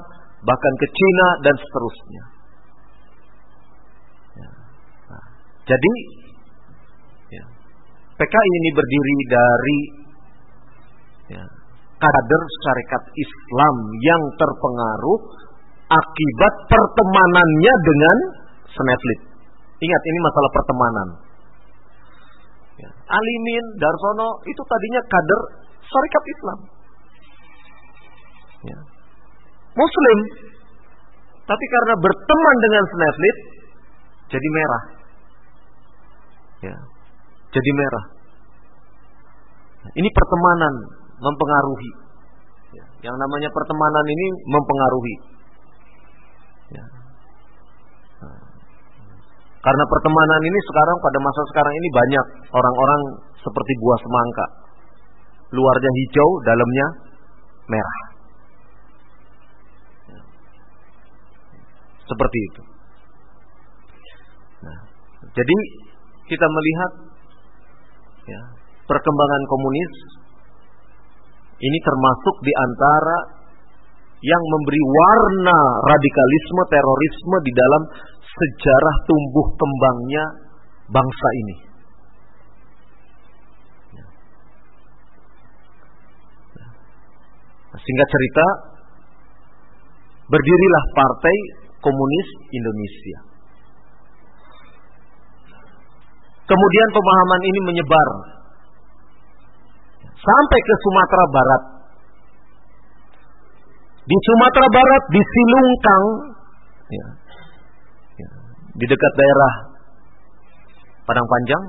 bahkan ke Cina dan seterusnya. Ya. Nah, jadi PKI ini berdiri dari ya, kader syarikat Islam yang terpengaruh akibat pertemanannya dengan Sneflit. Ingat ini masalah pertemanan. Ya. Alimin, Darsono itu tadinya kader syarikat Islam. Ya. Muslim. Tapi karena berteman dengan Sneflit, jadi merah. Ya, jadi merah. Ini pertemanan mempengaruhi. Ya, yang namanya pertemanan ini mempengaruhi. Ya. Karena pertemanan ini sekarang pada masa sekarang ini banyak orang-orang seperti buah semangka. Luarnya hijau, dalamnya merah. Seperti itu. Nah, jadi kita melihat ya, perkembangan komunis ini termasuk di antara yang memberi warna radikalisme terorisme di dalam sejarah tumbuh kembangnya bangsa ini. Nah, singkat cerita, berdirilah partai Komunis Indonesia. Kemudian pemahaman ini menyebar sampai ke Sumatera Barat. Di Sumatera Barat, di Silungkang, ya, ya, di dekat daerah Padang Panjang,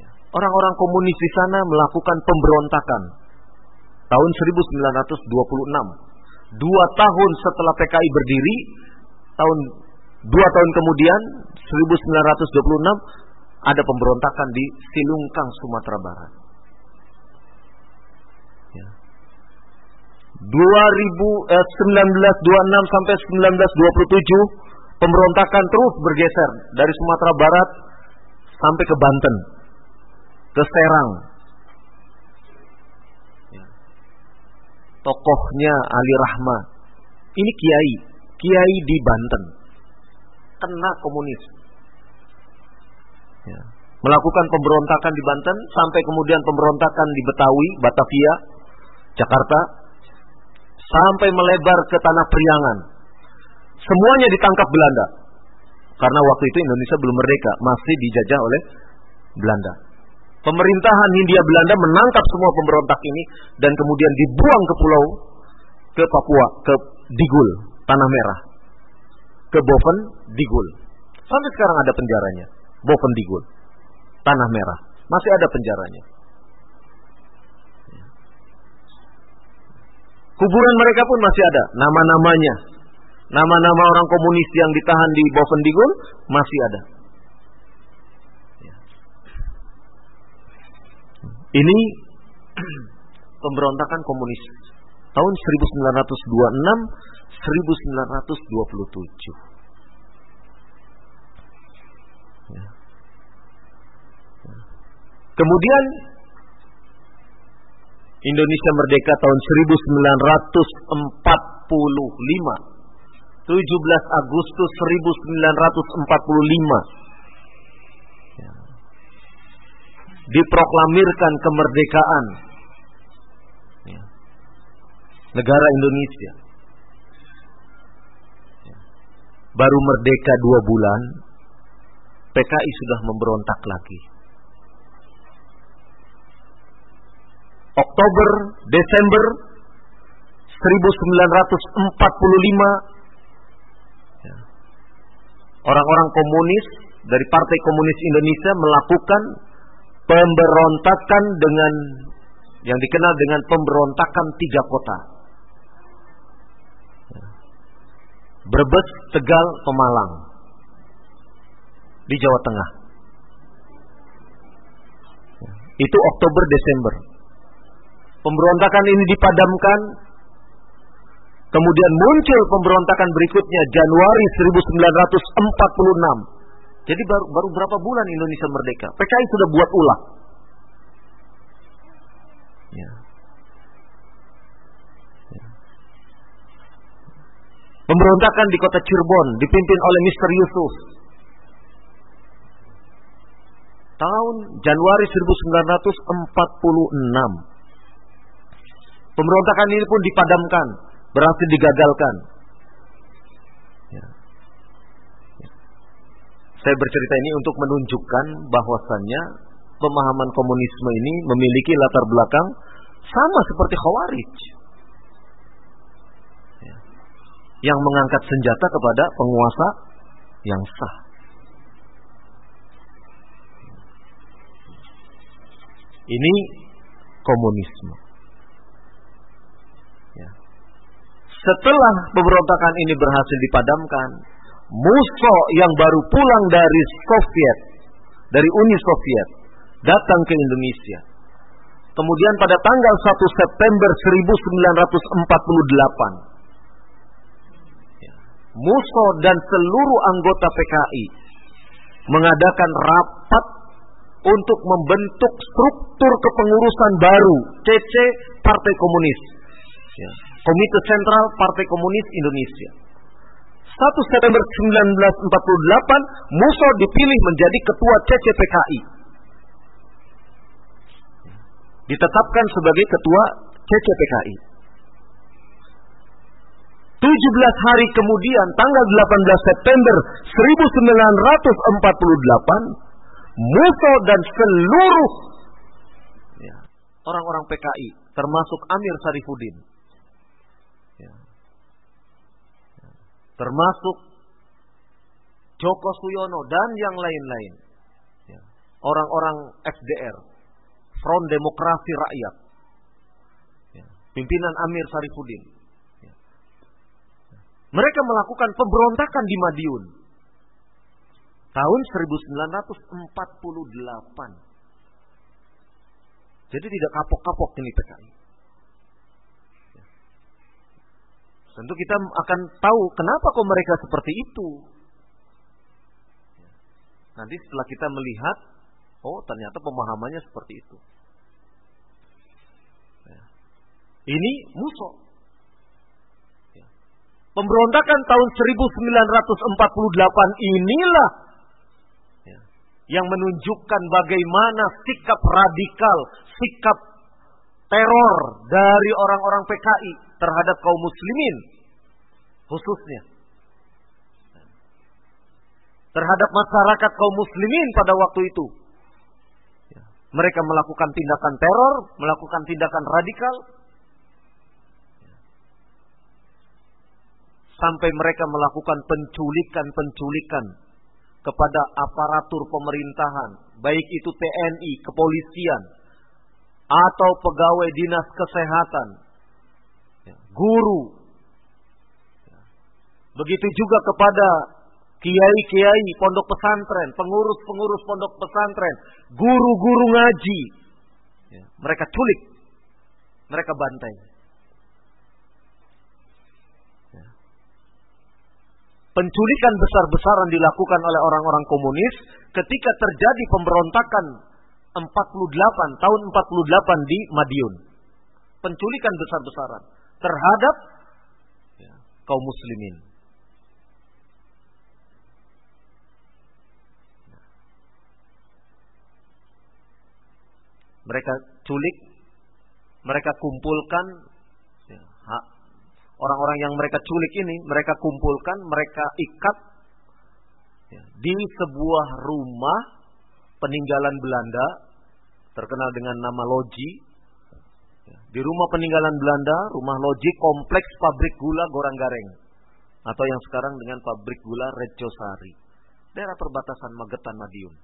ya, orang-orang komunis di sana melakukan pemberontakan tahun 1926. Dua tahun setelah PKI berdiri, tahun dua tahun kemudian 1926 ada pemberontakan di Silungkang Sumatera Barat. Ya. 2000 eh, 1926 sampai 1927 pemberontakan terus bergeser dari Sumatera Barat sampai ke Banten, ke Serang. Ya. Tokohnya Ali Rahma. Ini kiai, kiai di Banten. Kena komunis ya, melakukan pemberontakan di Banten sampai kemudian pemberontakan di Betawi, Batavia, Jakarta, sampai melebar ke tanah Priangan. Semuanya ditangkap Belanda. Karena waktu itu Indonesia belum merdeka, masih dijajah oleh Belanda. Pemerintahan Hindia Belanda menangkap semua pemberontak ini dan kemudian dibuang ke pulau ke Papua, ke Digul, Tanah Merah. Ke Boven, Digul. Sampai sekarang ada penjaranya. Bovendigul. Tanah Merah. Masih ada penjaranya. Kuburan mereka pun masih ada, nama-namanya. Nama-nama orang komunis yang ditahan di Bovendigul masih ada. Ini pemberontakan komunis tahun 1926 1927. Kemudian Indonesia merdeka tahun 1945. 17 Agustus 1945. Ya. Diproklamirkan kemerdekaan ya. negara Indonesia. Ya. Baru merdeka dua bulan, PKI sudah memberontak lagi. Oktober, Desember 1945 ya. orang-orang komunis dari Partai Komunis Indonesia melakukan pemberontakan dengan yang dikenal dengan pemberontakan tiga kota. Ya. Brebes, Tegal, Pemalang di Jawa Tengah. Ya. Itu Oktober Desember. Pemberontakan ini dipadamkan. Kemudian muncul pemberontakan berikutnya Januari 1946. Jadi baru, baru berapa bulan Indonesia merdeka? PKI sudah buat ulah. Ya. ya. Pemberontakan di kota Cirebon dipimpin oleh Mr. Yusuf. Tahun Januari 1946. Pemberontakan ini pun dipadamkan, berhasil digagalkan. Ya. Ya. Saya bercerita ini untuk menunjukkan bahwasannya pemahaman komunisme ini memiliki latar belakang sama seperti Khawarij. Ya. Yang mengangkat senjata kepada penguasa yang sah. Ini komunisme. Setelah pemberontakan ini berhasil dipadamkan, musuh yang baru pulang dari Soviet, dari Uni Soviet, datang ke Indonesia. Kemudian pada tanggal 1 September 1948, ya, Muso dan seluruh anggota PKI mengadakan rapat untuk membentuk struktur kepengurusan baru CC Partai Komunis. Ya. Komite Sentral Partai Komunis Indonesia. 1 September 1948, Muso dipilih menjadi ketua CCPKI. Ditetapkan sebagai ketua CCPKI. 17 hari kemudian, tanggal 18 September 1948, musuh dan seluruh ya, orang-orang PKI, termasuk Amir Sarifudin, ya, ya, termasuk Joko Suyono dan yang lain-lain, ya, orang-orang FDR, Front Demokrasi Rakyat, ya, pimpinan Amir Sarifudin. Ya. Mereka melakukan pemberontakan di Madiun tahun 1948. Jadi tidak kapok-kapok ini PKI. Tentu kita akan tahu kenapa kok mereka seperti itu. Nanti setelah kita melihat, oh ternyata pemahamannya seperti itu. Ini musuh. Pemberontakan tahun 1948 inilah yang menunjukkan bagaimana sikap radikal, sikap teror dari orang-orang PKI terhadap kaum muslimin khususnya. Terhadap masyarakat kaum muslimin pada waktu itu. Mereka melakukan tindakan teror, melakukan tindakan radikal, sampai mereka melakukan penculikan-penculikan kepada aparatur pemerintahan, baik itu TNI, kepolisian, atau pegawai dinas kesehatan, ya, guru. Ya. Begitu juga kepada kiai-kiai pondok pesantren, pengurus-pengurus pondok pesantren, guru-guru ngaji. Ya, mereka culik, mereka bantai. penculikan besar-besaran dilakukan oleh orang-orang komunis ketika terjadi pemberontakan 48 tahun 48 di Madiun. Penculikan besar-besaran terhadap ya, kaum muslimin. Mereka culik, mereka kumpulkan ya, orang-orang yang mereka culik ini mereka kumpulkan, mereka ikat ya, di sebuah rumah peninggalan Belanda terkenal dengan nama Loji. Di rumah peninggalan Belanda, rumah Loji kompleks pabrik gula Gorang Gareng atau yang sekarang dengan pabrik gula Rejosari, daerah perbatasan Magetan Madiun.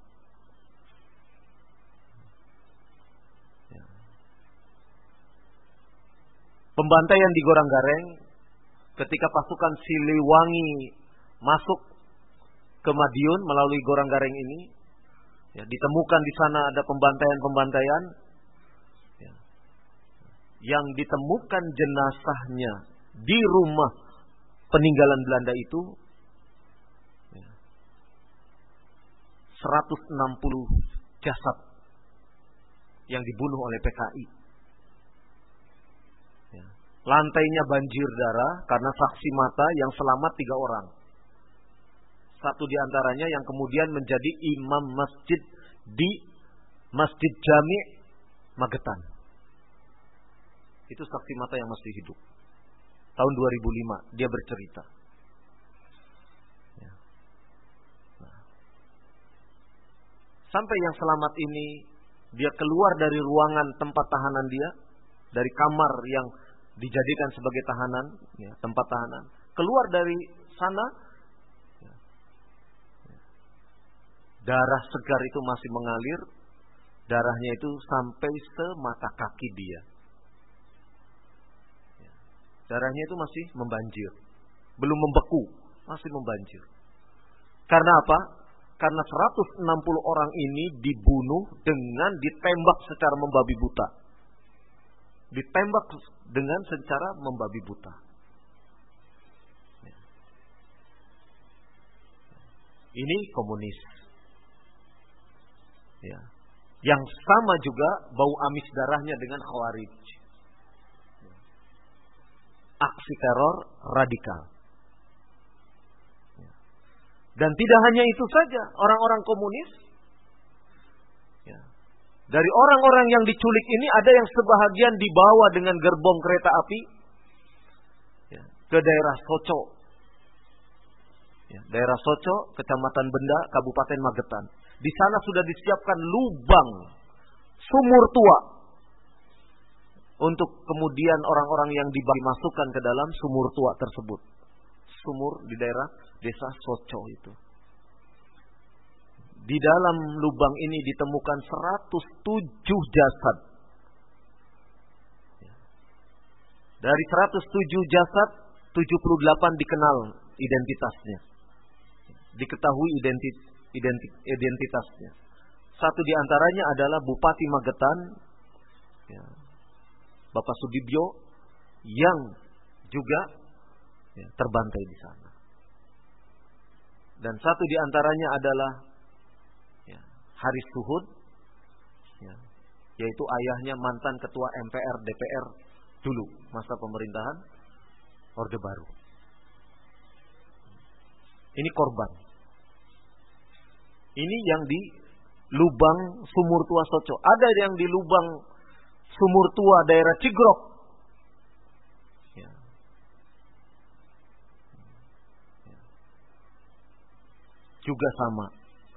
Ya. Pembantaian di Gorang Gareng ketika pasukan Siliwangi masuk ke Madiun melalui Gorang Gareng ini, ya, ditemukan di sana ada pembantaian-pembantaian, yang ditemukan jenazahnya di rumah peninggalan Belanda itu ya, 160 jasad yang dibunuh oleh PKI Lantainya banjir darah karena saksi mata yang selamat tiga orang. Satu di antaranya yang kemudian menjadi imam masjid di Masjid Jami Magetan. Itu saksi mata yang masih hidup. Tahun 2005 dia bercerita. Ya. Nah. Sampai yang selamat ini dia keluar dari ruangan tempat tahanan dia, dari kamar yang dijadikan sebagai tahanan, ya, tempat tahanan. Keluar dari sana, ya, darah segar itu masih mengalir, darahnya itu sampai semata kaki dia. Ya, darahnya itu masih membanjir, belum membeku, masih membanjir. Karena apa? Karena 160 orang ini dibunuh dengan ditembak secara membabi buta ditembak dengan secara membabi buta. Ini komunis. Ya. Yang sama juga bau amis darahnya dengan khawarij. Aksi teror radikal. Dan tidak hanya itu saja, orang-orang komunis dari orang-orang yang diculik ini ada yang sebahagian dibawa dengan gerbong kereta api ya, ke daerah Soco. Ya, daerah Soco, Kecamatan Benda, Kabupaten Magetan. Di sana sudah disiapkan lubang sumur tua untuk kemudian orang-orang yang dimasukkan ke dalam sumur tua tersebut. Sumur di daerah desa Soco itu. Di dalam lubang ini ditemukan 107 jasad. Dari 107 jasad, 78 dikenal identitasnya. Diketahui identit, identit, identitasnya. Satu di antaranya adalah Bupati Magetan, ya, Bapak Sudibyo, yang juga ya, terbantai di sana. Dan satu di antaranya adalah ya, Haris Suhud, ya, yaitu ayahnya mantan ketua MPR DPR dulu masa pemerintahan Orde Baru. Ini korban. Ini yang di lubang sumur tua Soco. Ada yang di lubang sumur tua daerah Cigrok. Ya. Ya. Juga sama.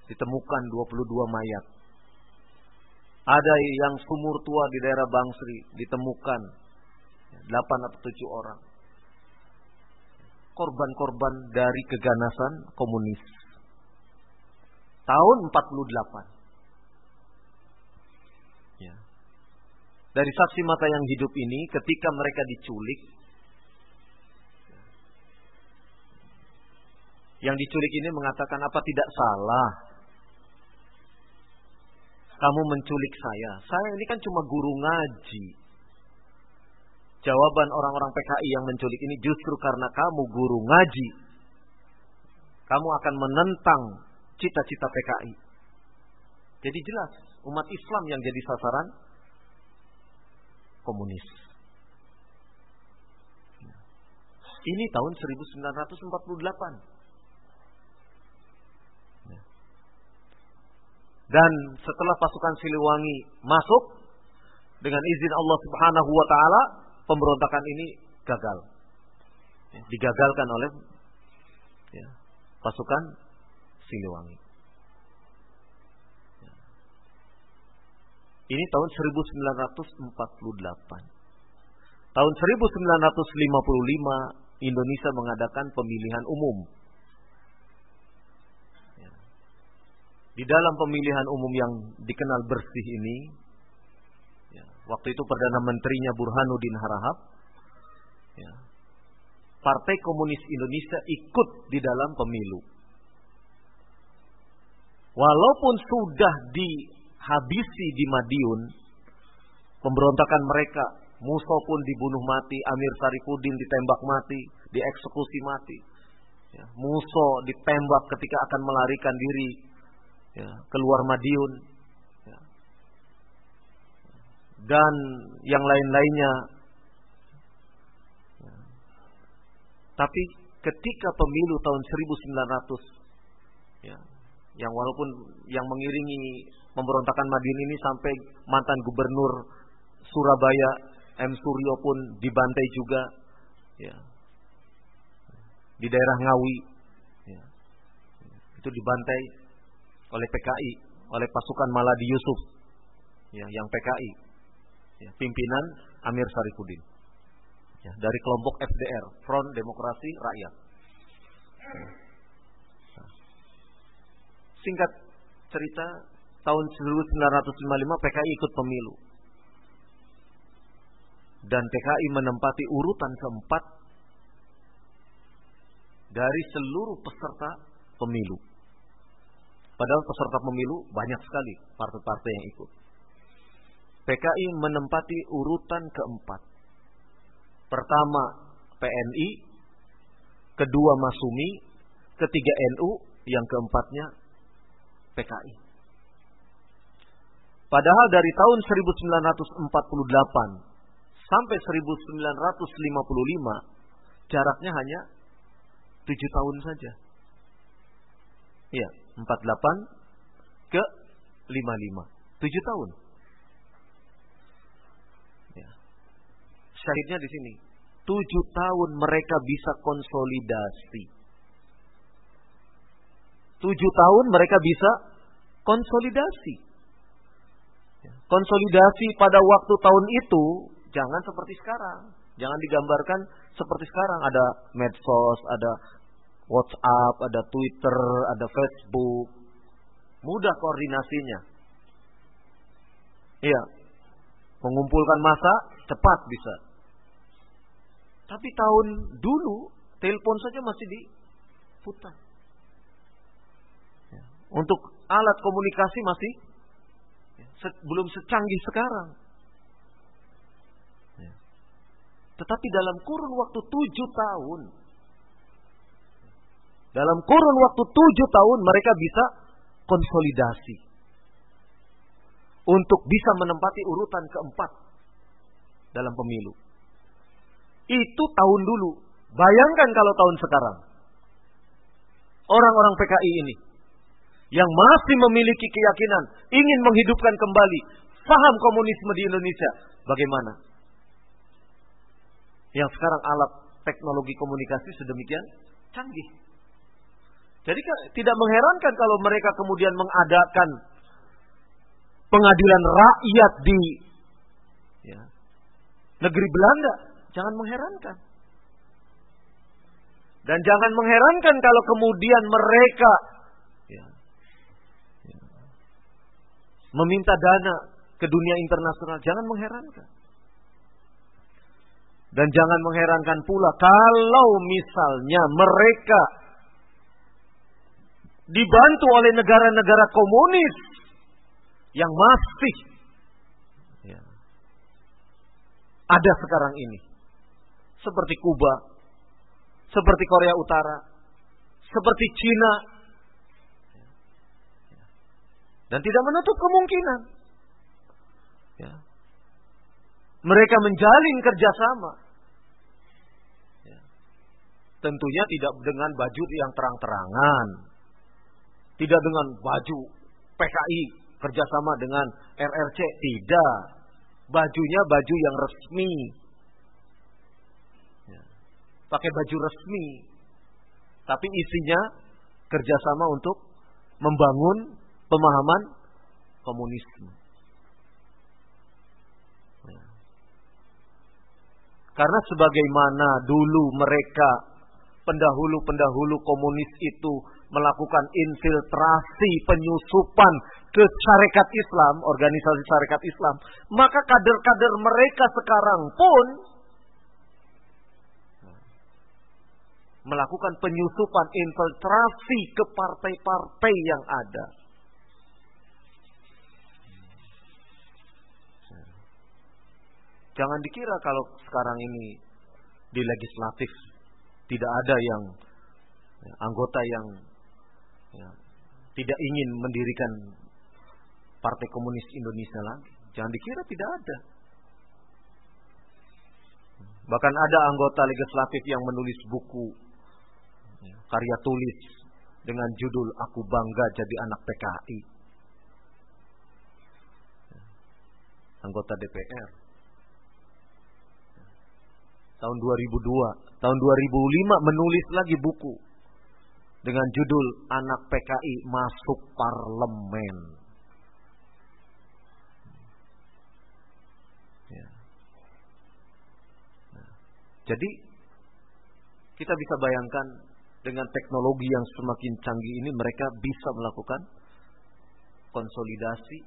Ditemukan 22 mayat. Ada yang sumur tua di daerah Bangsri. Ditemukan 8 atau 7 orang. Korban-korban dari keganasan komunis. Tahun 48. Dari saksi mata yang hidup ini ketika mereka diculik yang diculik ini mengatakan apa tidak salah? Kamu menculik saya. Saya ini kan cuma guru ngaji. Jawaban orang-orang PKI yang menculik ini justru karena kamu guru ngaji. Kamu akan menentang cita-cita PKI jadi jelas umat Islam yang jadi sasaran komunis. Ini tahun 1948. Dan setelah pasukan Siliwangi masuk dengan izin Allah Subhanahu wa taala, pemberontakan ini gagal. Digagalkan oleh ya, pasukan Siliwangi. Ini tahun 1948. Tahun 1955 Indonesia mengadakan pemilihan umum. Ya. Di dalam pemilihan umum yang dikenal bersih ini, ya, waktu itu Perdana Menterinya Burhanuddin Harahap, ya, Partai Komunis Indonesia ikut di dalam pemilu. Walaupun sudah di habisi di Madiun pemberontakan mereka Musa pun dibunuh mati Amir Sarifudin ditembak mati dieksekusi mati ya, Musa ditembak ketika akan melarikan diri ya, keluar Madiun ya. dan yang lain-lainnya ya. tapi ketika pemilu tahun 1900 ya, yang walaupun yang mengiringi pemberontakan Madiun ini sampai mantan gubernur Surabaya M Suryo pun dibantai juga ya. di daerah Ngawi ya. itu dibantai oleh PKI oleh pasukan Maladi Yusuf ya, yang PKI ya, pimpinan Amir Sarifudin ya, dari kelompok FDR Front Demokrasi Rakyat ya. Singkat cerita tahun 1955 PKI ikut pemilu. Dan PKI menempati urutan keempat dari seluruh peserta pemilu. Padahal peserta pemilu banyak sekali partai-partai yang ikut. PKI menempati urutan keempat. Pertama PNI, kedua Masumi, ketiga NU, yang keempatnya PKI. Padahal dari tahun 1948 sampai 1955 jaraknya hanya 7 tahun saja. Iya, 48 ke 55. 7 tahun. Ya. Syahidnya di sini. 7 tahun mereka bisa konsolidasi. 7 tahun mereka bisa konsolidasi. Ya. Konsolidasi pada waktu tahun itu jangan seperti sekarang. Jangan digambarkan seperti sekarang ada medsos, ada WhatsApp, ada Twitter, ada Facebook. Mudah koordinasinya. Iya. Mengumpulkan masa cepat bisa. Tapi tahun dulu telepon saja masih diputar. Untuk alat komunikasi masih belum secanggih sekarang. Ya. Tetapi dalam kurun waktu tujuh tahun, dalam kurun waktu tujuh tahun mereka bisa konsolidasi untuk bisa menempati urutan keempat dalam pemilu. Itu tahun dulu. Bayangkan kalau tahun sekarang. Orang-orang PKI ini yang masih memiliki keyakinan ingin menghidupkan kembali faham komunisme di Indonesia. Bagaimana? Yang sekarang alat teknologi komunikasi sedemikian canggih. Jadi tidak mengherankan kalau mereka kemudian mengadakan pengadilan rakyat di ya, negeri Belanda. Jangan mengherankan. Dan jangan mengherankan kalau kemudian mereka ya, ya, meminta dana ke dunia internasional. Jangan mengherankan. Dan jangan mengherankan pula kalau misalnya mereka dibantu oleh negara-negara komunis yang masih ya, ada sekarang ini. Seperti Kuba, seperti Korea Utara, seperti Cina. Dan tidak menutup kemungkinan. Ya. Mereka menjalin kerjasama. Ya. Tentunya tidak dengan baju yang terang-terangan. Tidak dengan baju PKI kerjasama dengan RRC. Tidak. Bajunya baju yang resmi. Ya. Pakai baju resmi. Tapi isinya kerjasama untuk membangun pemahaman komunisme. Ya. Karena sebagaimana dulu mereka pendahulu-pendahulu komunis itu melakukan infiltrasi penyusupan ke syarikat Islam, organisasi syarikat Islam, maka kader-kader mereka sekarang pun melakukan penyusupan infiltrasi ke partai-partai yang ada. Jangan dikira kalau sekarang ini di legislatif tidak ada yang ya, anggota yang ya, tidak ingin mendirikan Partai Komunis Indonesia lagi. Jangan dikira tidak ada. Bahkan ada anggota legislatif yang menulis buku ya, karya tulis dengan judul Aku Bangga Jadi Anak PKI. Anggota DPR. Tahun 2002, tahun 2005 menulis lagi buku dengan judul Anak PKI Masuk Parlemen. Ya. Nah, jadi kita bisa bayangkan dengan teknologi yang semakin canggih ini mereka bisa melakukan konsolidasi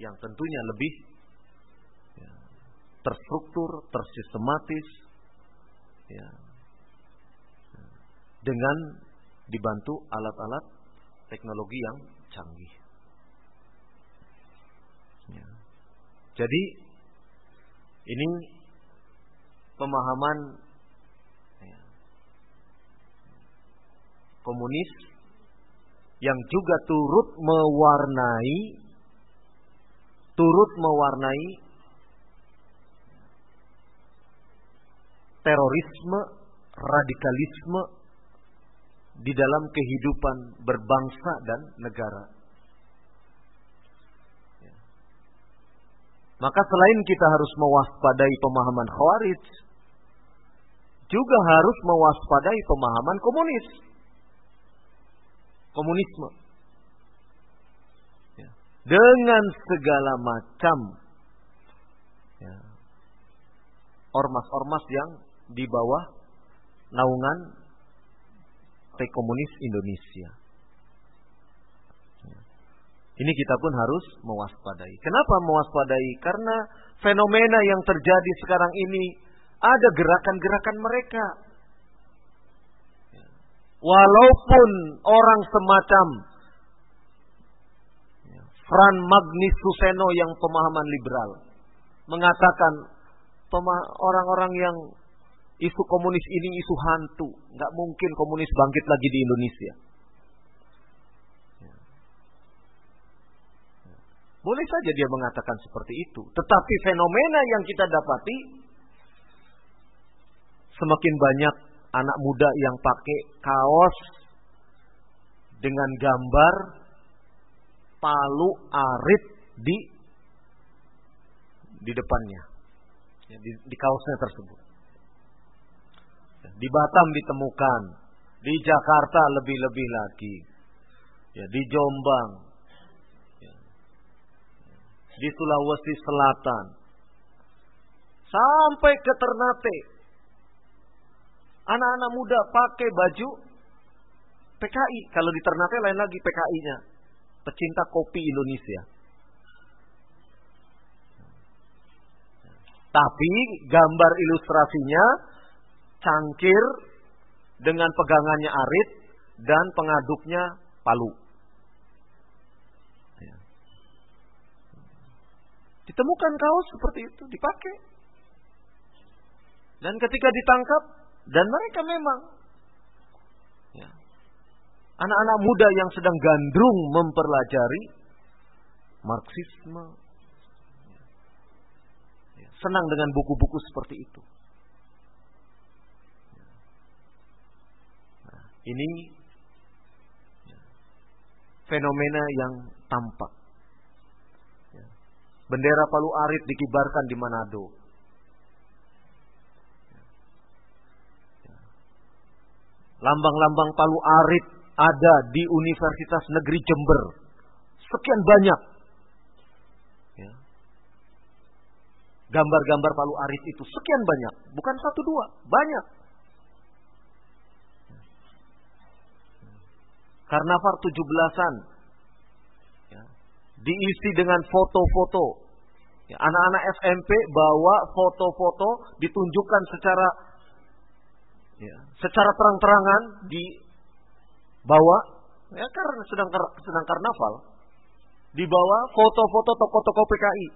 yang tentunya lebih terstruktur, tersistematis, ya, dengan dibantu alat-alat teknologi yang canggih. Ya. Jadi ini pemahaman ya, komunis yang juga turut mewarnai turut mewarnai terorisme, radikalisme di dalam kehidupan berbangsa dan negara. Ya. Maka selain kita harus mewaspadai pemahaman Khawarij, juga harus mewaspadai pemahaman komunis. Komunisme. dengan segala macam ya, ormas-ormas yang di bawah naungan Partai Indonesia. Ini kita pun harus mewaspadai. Kenapa mewaspadai? Karena fenomena yang terjadi sekarang ini ada gerakan-gerakan mereka. Walaupun orang semacam Fran Magnis Suseno yang pemahaman liberal mengatakan orang-orang yang isu komunis ini isu hantu, nggak mungkin komunis bangkit lagi di Indonesia. Boleh saja dia mengatakan seperti itu, tetapi fenomena yang kita dapati semakin banyak anak muda yang pakai kaos dengan gambar palu arit di di depannya, ya, di, di kaosnya tersebut. Di Batam ditemukan, di Jakarta lebih-lebih lagi, ya, di Jombang, ya, di Sulawesi Selatan, sampai ke Ternate. Anak-anak muda pakai baju PKI. Kalau di Ternate lain lagi PKI-nya pecinta kopi Indonesia. Tapi gambar ilustrasinya cangkir dengan pegangannya arit dan pengaduknya palu. Ya. Ditemukan kaos seperti itu dipakai. Dan ketika ditangkap dan mereka memang ya, anak-anak muda yang sedang gandrung mempelajari Marxisme, senang dengan buku-buku seperti itu. Nah, ini fenomena yang tampak. Bendera Palu Arit dikibarkan di Manado. Lambang-lambang Palu Arit ada di Universitas Negeri Jember. Sekian banyak. Ya. Gambar-gambar Palu Arit itu sekian banyak. Bukan satu dua, banyak. Karnaval 17-an. Ya. Diisi dengan foto-foto. Ya, anak-anak SMP bawa foto-foto ditunjukkan secara ya, secara terang-terangan di bawa ya karena sedang sedang karnaval dibawa foto-foto tokoh-tokoh PKI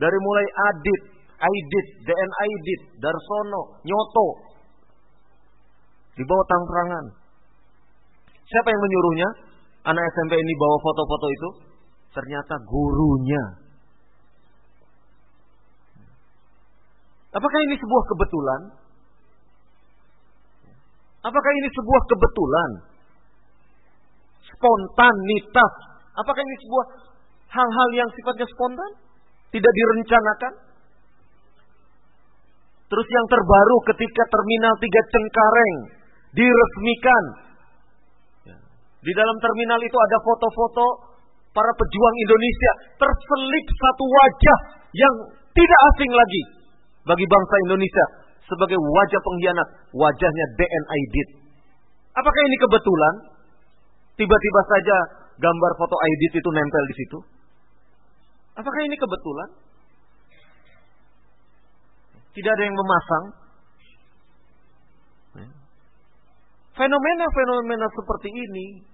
dari mulai Adit, Aidit, DN Aidit, Darsono, Nyoto dibawa tangkrangan. Siapa yang menyuruhnya? Anak SMP ini bawa foto-foto itu? Ternyata gurunya. Apakah ini sebuah kebetulan? Apakah ini sebuah kebetulan? spontanitas. Apakah ini sebuah hal-hal yang sifatnya spontan? Tidak direncanakan? Terus yang terbaru ketika Terminal 3 Cengkareng diresmikan. Di dalam terminal itu ada foto-foto para pejuang Indonesia. Terselip satu wajah yang tidak asing lagi bagi bangsa Indonesia sebagai wajah pengkhianat. Wajahnya DN Aidit. Apakah ini kebetulan? Tiba-tiba saja gambar foto Aidit itu nempel di situ. Apakah ini kebetulan? Tidak ada yang memasang. Fenomena-fenomena seperti ini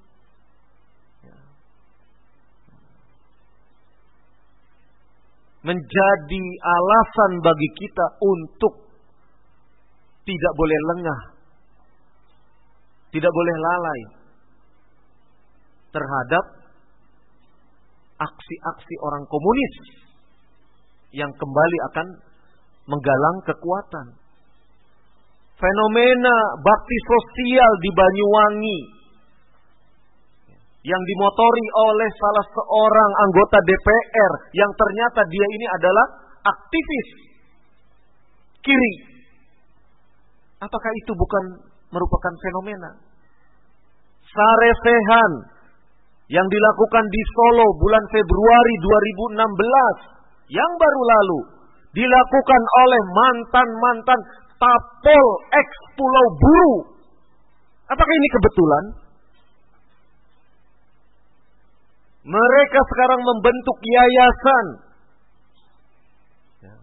menjadi alasan bagi kita untuk tidak boleh lengah, tidak boleh lalai, terhadap aksi-aksi orang komunis yang kembali akan menggalang kekuatan. Fenomena bakti sosial di Banyuwangi yang dimotori oleh salah seorang anggota DPR yang ternyata dia ini adalah aktivis kiri. Apakah itu bukan merupakan fenomena? Saresehan yang dilakukan di Solo bulan Februari 2016 yang baru lalu dilakukan oleh mantan-mantan tapol ex Pulau Buru. Apakah ini kebetulan? Mereka sekarang membentuk yayasan. Ya.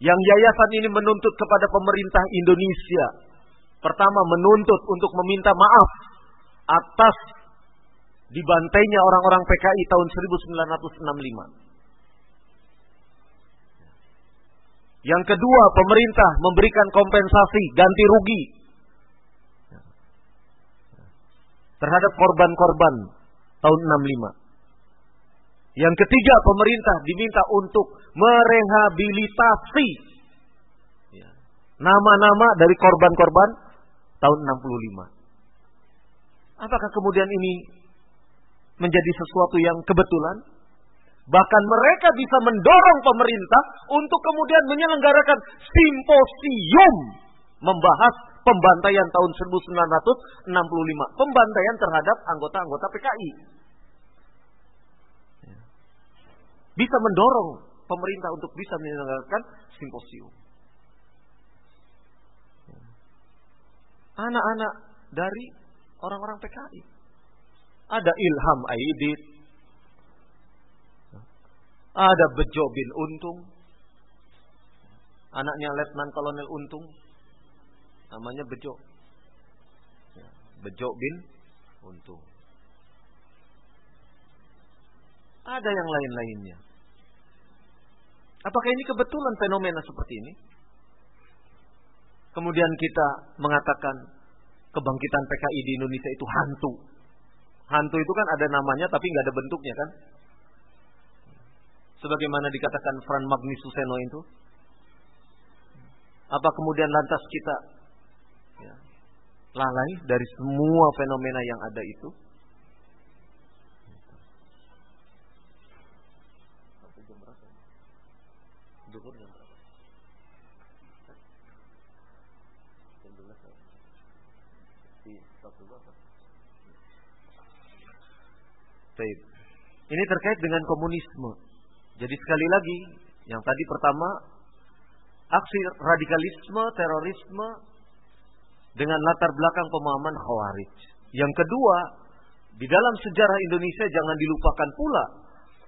Yang yayasan ini menuntut kepada pemerintah Indonesia. Pertama menuntut untuk meminta maaf atas dibantainya orang-orang PKI tahun 1965. Yang kedua, pemerintah memberikan kompensasi ganti rugi terhadap korban-korban tahun 65. Yang ketiga, pemerintah diminta untuk merehabilitasi ya, nama-nama dari korban-korban tahun 65. Apakah kemudian ini menjadi sesuatu yang kebetulan? Bahkan mereka bisa mendorong pemerintah untuk kemudian menyelenggarakan simposium membahas pembantaian tahun 1965, pembantaian terhadap anggota-anggota PKI. Bisa mendorong pemerintah untuk bisa menyelenggarakan simposium. Anak-anak dari orang-orang PKI. Ada Ilham Aidit, ada Bejo bin Untung. Anaknya Letnan Kolonel Untung. Namanya Bejo. Bejo bin Untung. Ada yang lain-lainnya. Apakah ini kebetulan fenomena seperti ini? Kemudian kita mengatakan kebangkitan PKI di Indonesia itu hantu. Hantu itu kan ada namanya tapi nggak ada bentuknya kan? sebagaimana dikatakan Fran Magnisuseno itu? Apa kemudian lantas kita ya, lalai dari semua fenomena yang ada itu? Ini terkait dengan komunisme. Jadi sekali lagi, yang tadi pertama aksi radikalisme, terorisme dengan latar belakang pemahaman khawarij. Yang kedua, di dalam sejarah Indonesia jangan dilupakan pula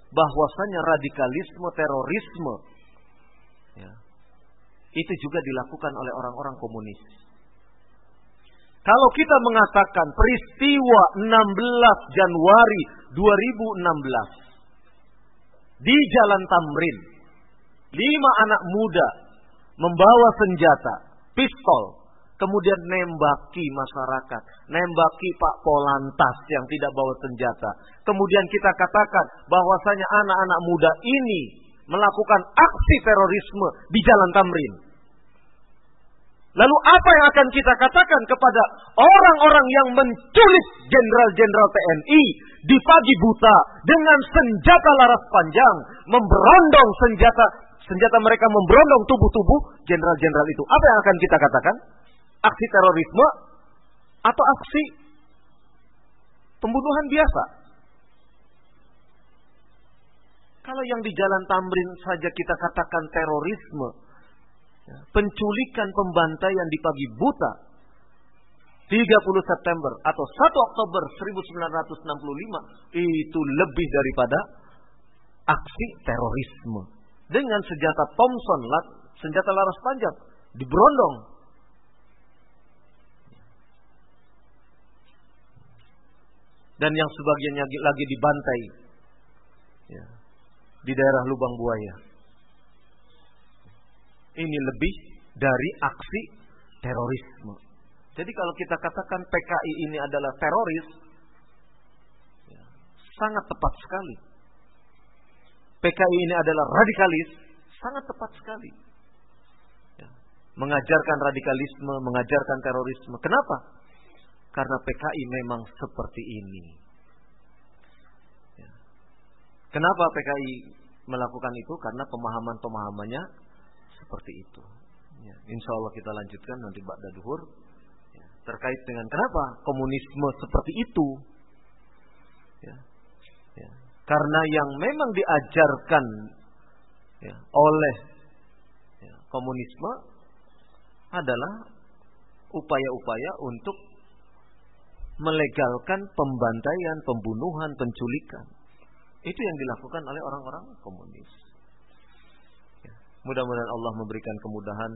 bahwasanya radikalisme, terorisme itu juga dilakukan oleh orang-orang komunis. Kalau kita mengatakan peristiwa 16 Januari 2016 di Jalan Tamrin. Lima anak muda membawa senjata, pistol, kemudian nembaki masyarakat, nembaki Pak Polantas yang tidak bawa senjata. Kemudian kita katakan bahwasanya anak-anak muda ini melakukan aksi terorisme di Jalan Tamrin. Lalu apa yang akan kita katakan kepada orang-orang yang menculik jenderal-jenderal TNI di pagi buta dengan senjata laras panjang, memberondong senjata senjata mereka memberondong tubuh-tubuh jenderal-jenderal itu. Apa yang akan kita katakan? Aksi terorisme atau aksi pembunuhan biasa? Kalau yang di Jalan Tamrin saja kita katakan terorisme, ya, penculikan pembantaian di pagi buta, 30 September atau 1 Oktober 1965 itu lebih daripada aksi terorisme. Dengan senjata Thompson, senjata laras panjang diberondong. Dan yang sebagiannya lagi dibantai. Ya, di daerah Lubang Buaya. Ini lebih dari aksi terorisme. Jadi kalau kita katakan PKI ini adalah teroris, ya, sangat tepat sekali. PKI ini adalah radikalis, sangat tepat sekali. Ya, mengajarkan radikalisme, mengajarkan terorisme. Kenapa? Karena PKI memang seperti ini. Ya. Kenapa PKI melakukan itu? Karena pemahaman-pemahamannya seperti itu. Ya, insya Allah kita lanjutkan nanti Ba'da Duhur terkait dengan kenapa komunisme seperti itu. Ya. Ya. Karena yang memang diajarkan ya, oleh ya, komunisme adalah upaya-upaya untuk melegalkan pembantaian, pembunuhan, penculikan. Itu yang dilakukan oleh orang-orang komunis. Ya. Mudah-mudahan Allah memberikan kemudahan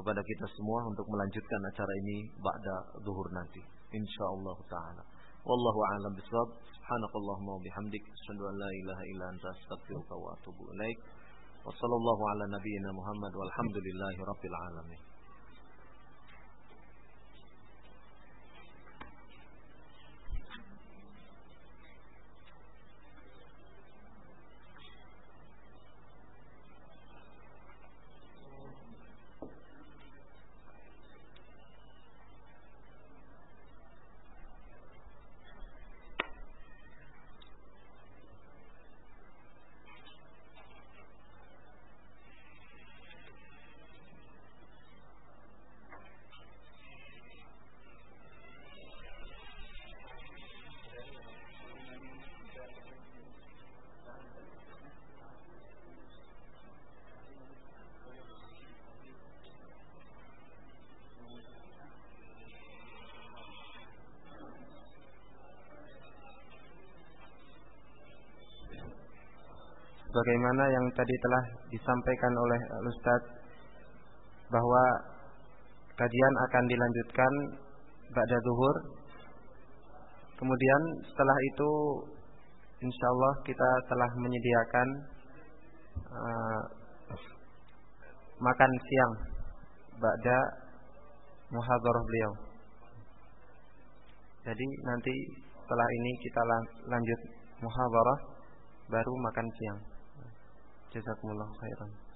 kepada kita semua untuk melanjutkan acara ini ba'da zuhur nanti. Insyaallah taala. Wallahu a'lam bishawab. Subhanakallahumma wa bihamdik asyhadu an la ilaha illa anta astaghfiruka wa atubu ilaik. Wa sallallahu ala nabiyyina Muhammad walhamdulillahi rabbil alamin. Sebagaimana yang tadi telah disampaikan oleh Ustaz bahwa kajian akan dilanjutkan pada zuhur. Kemudian setelah itu insyaallah kita telah menyediakan uh, makan siang pada muhadharah beliau. Jadi nanti setelah ini kita lanjut muhadharah baru makan siang. Jazakumullah khairan.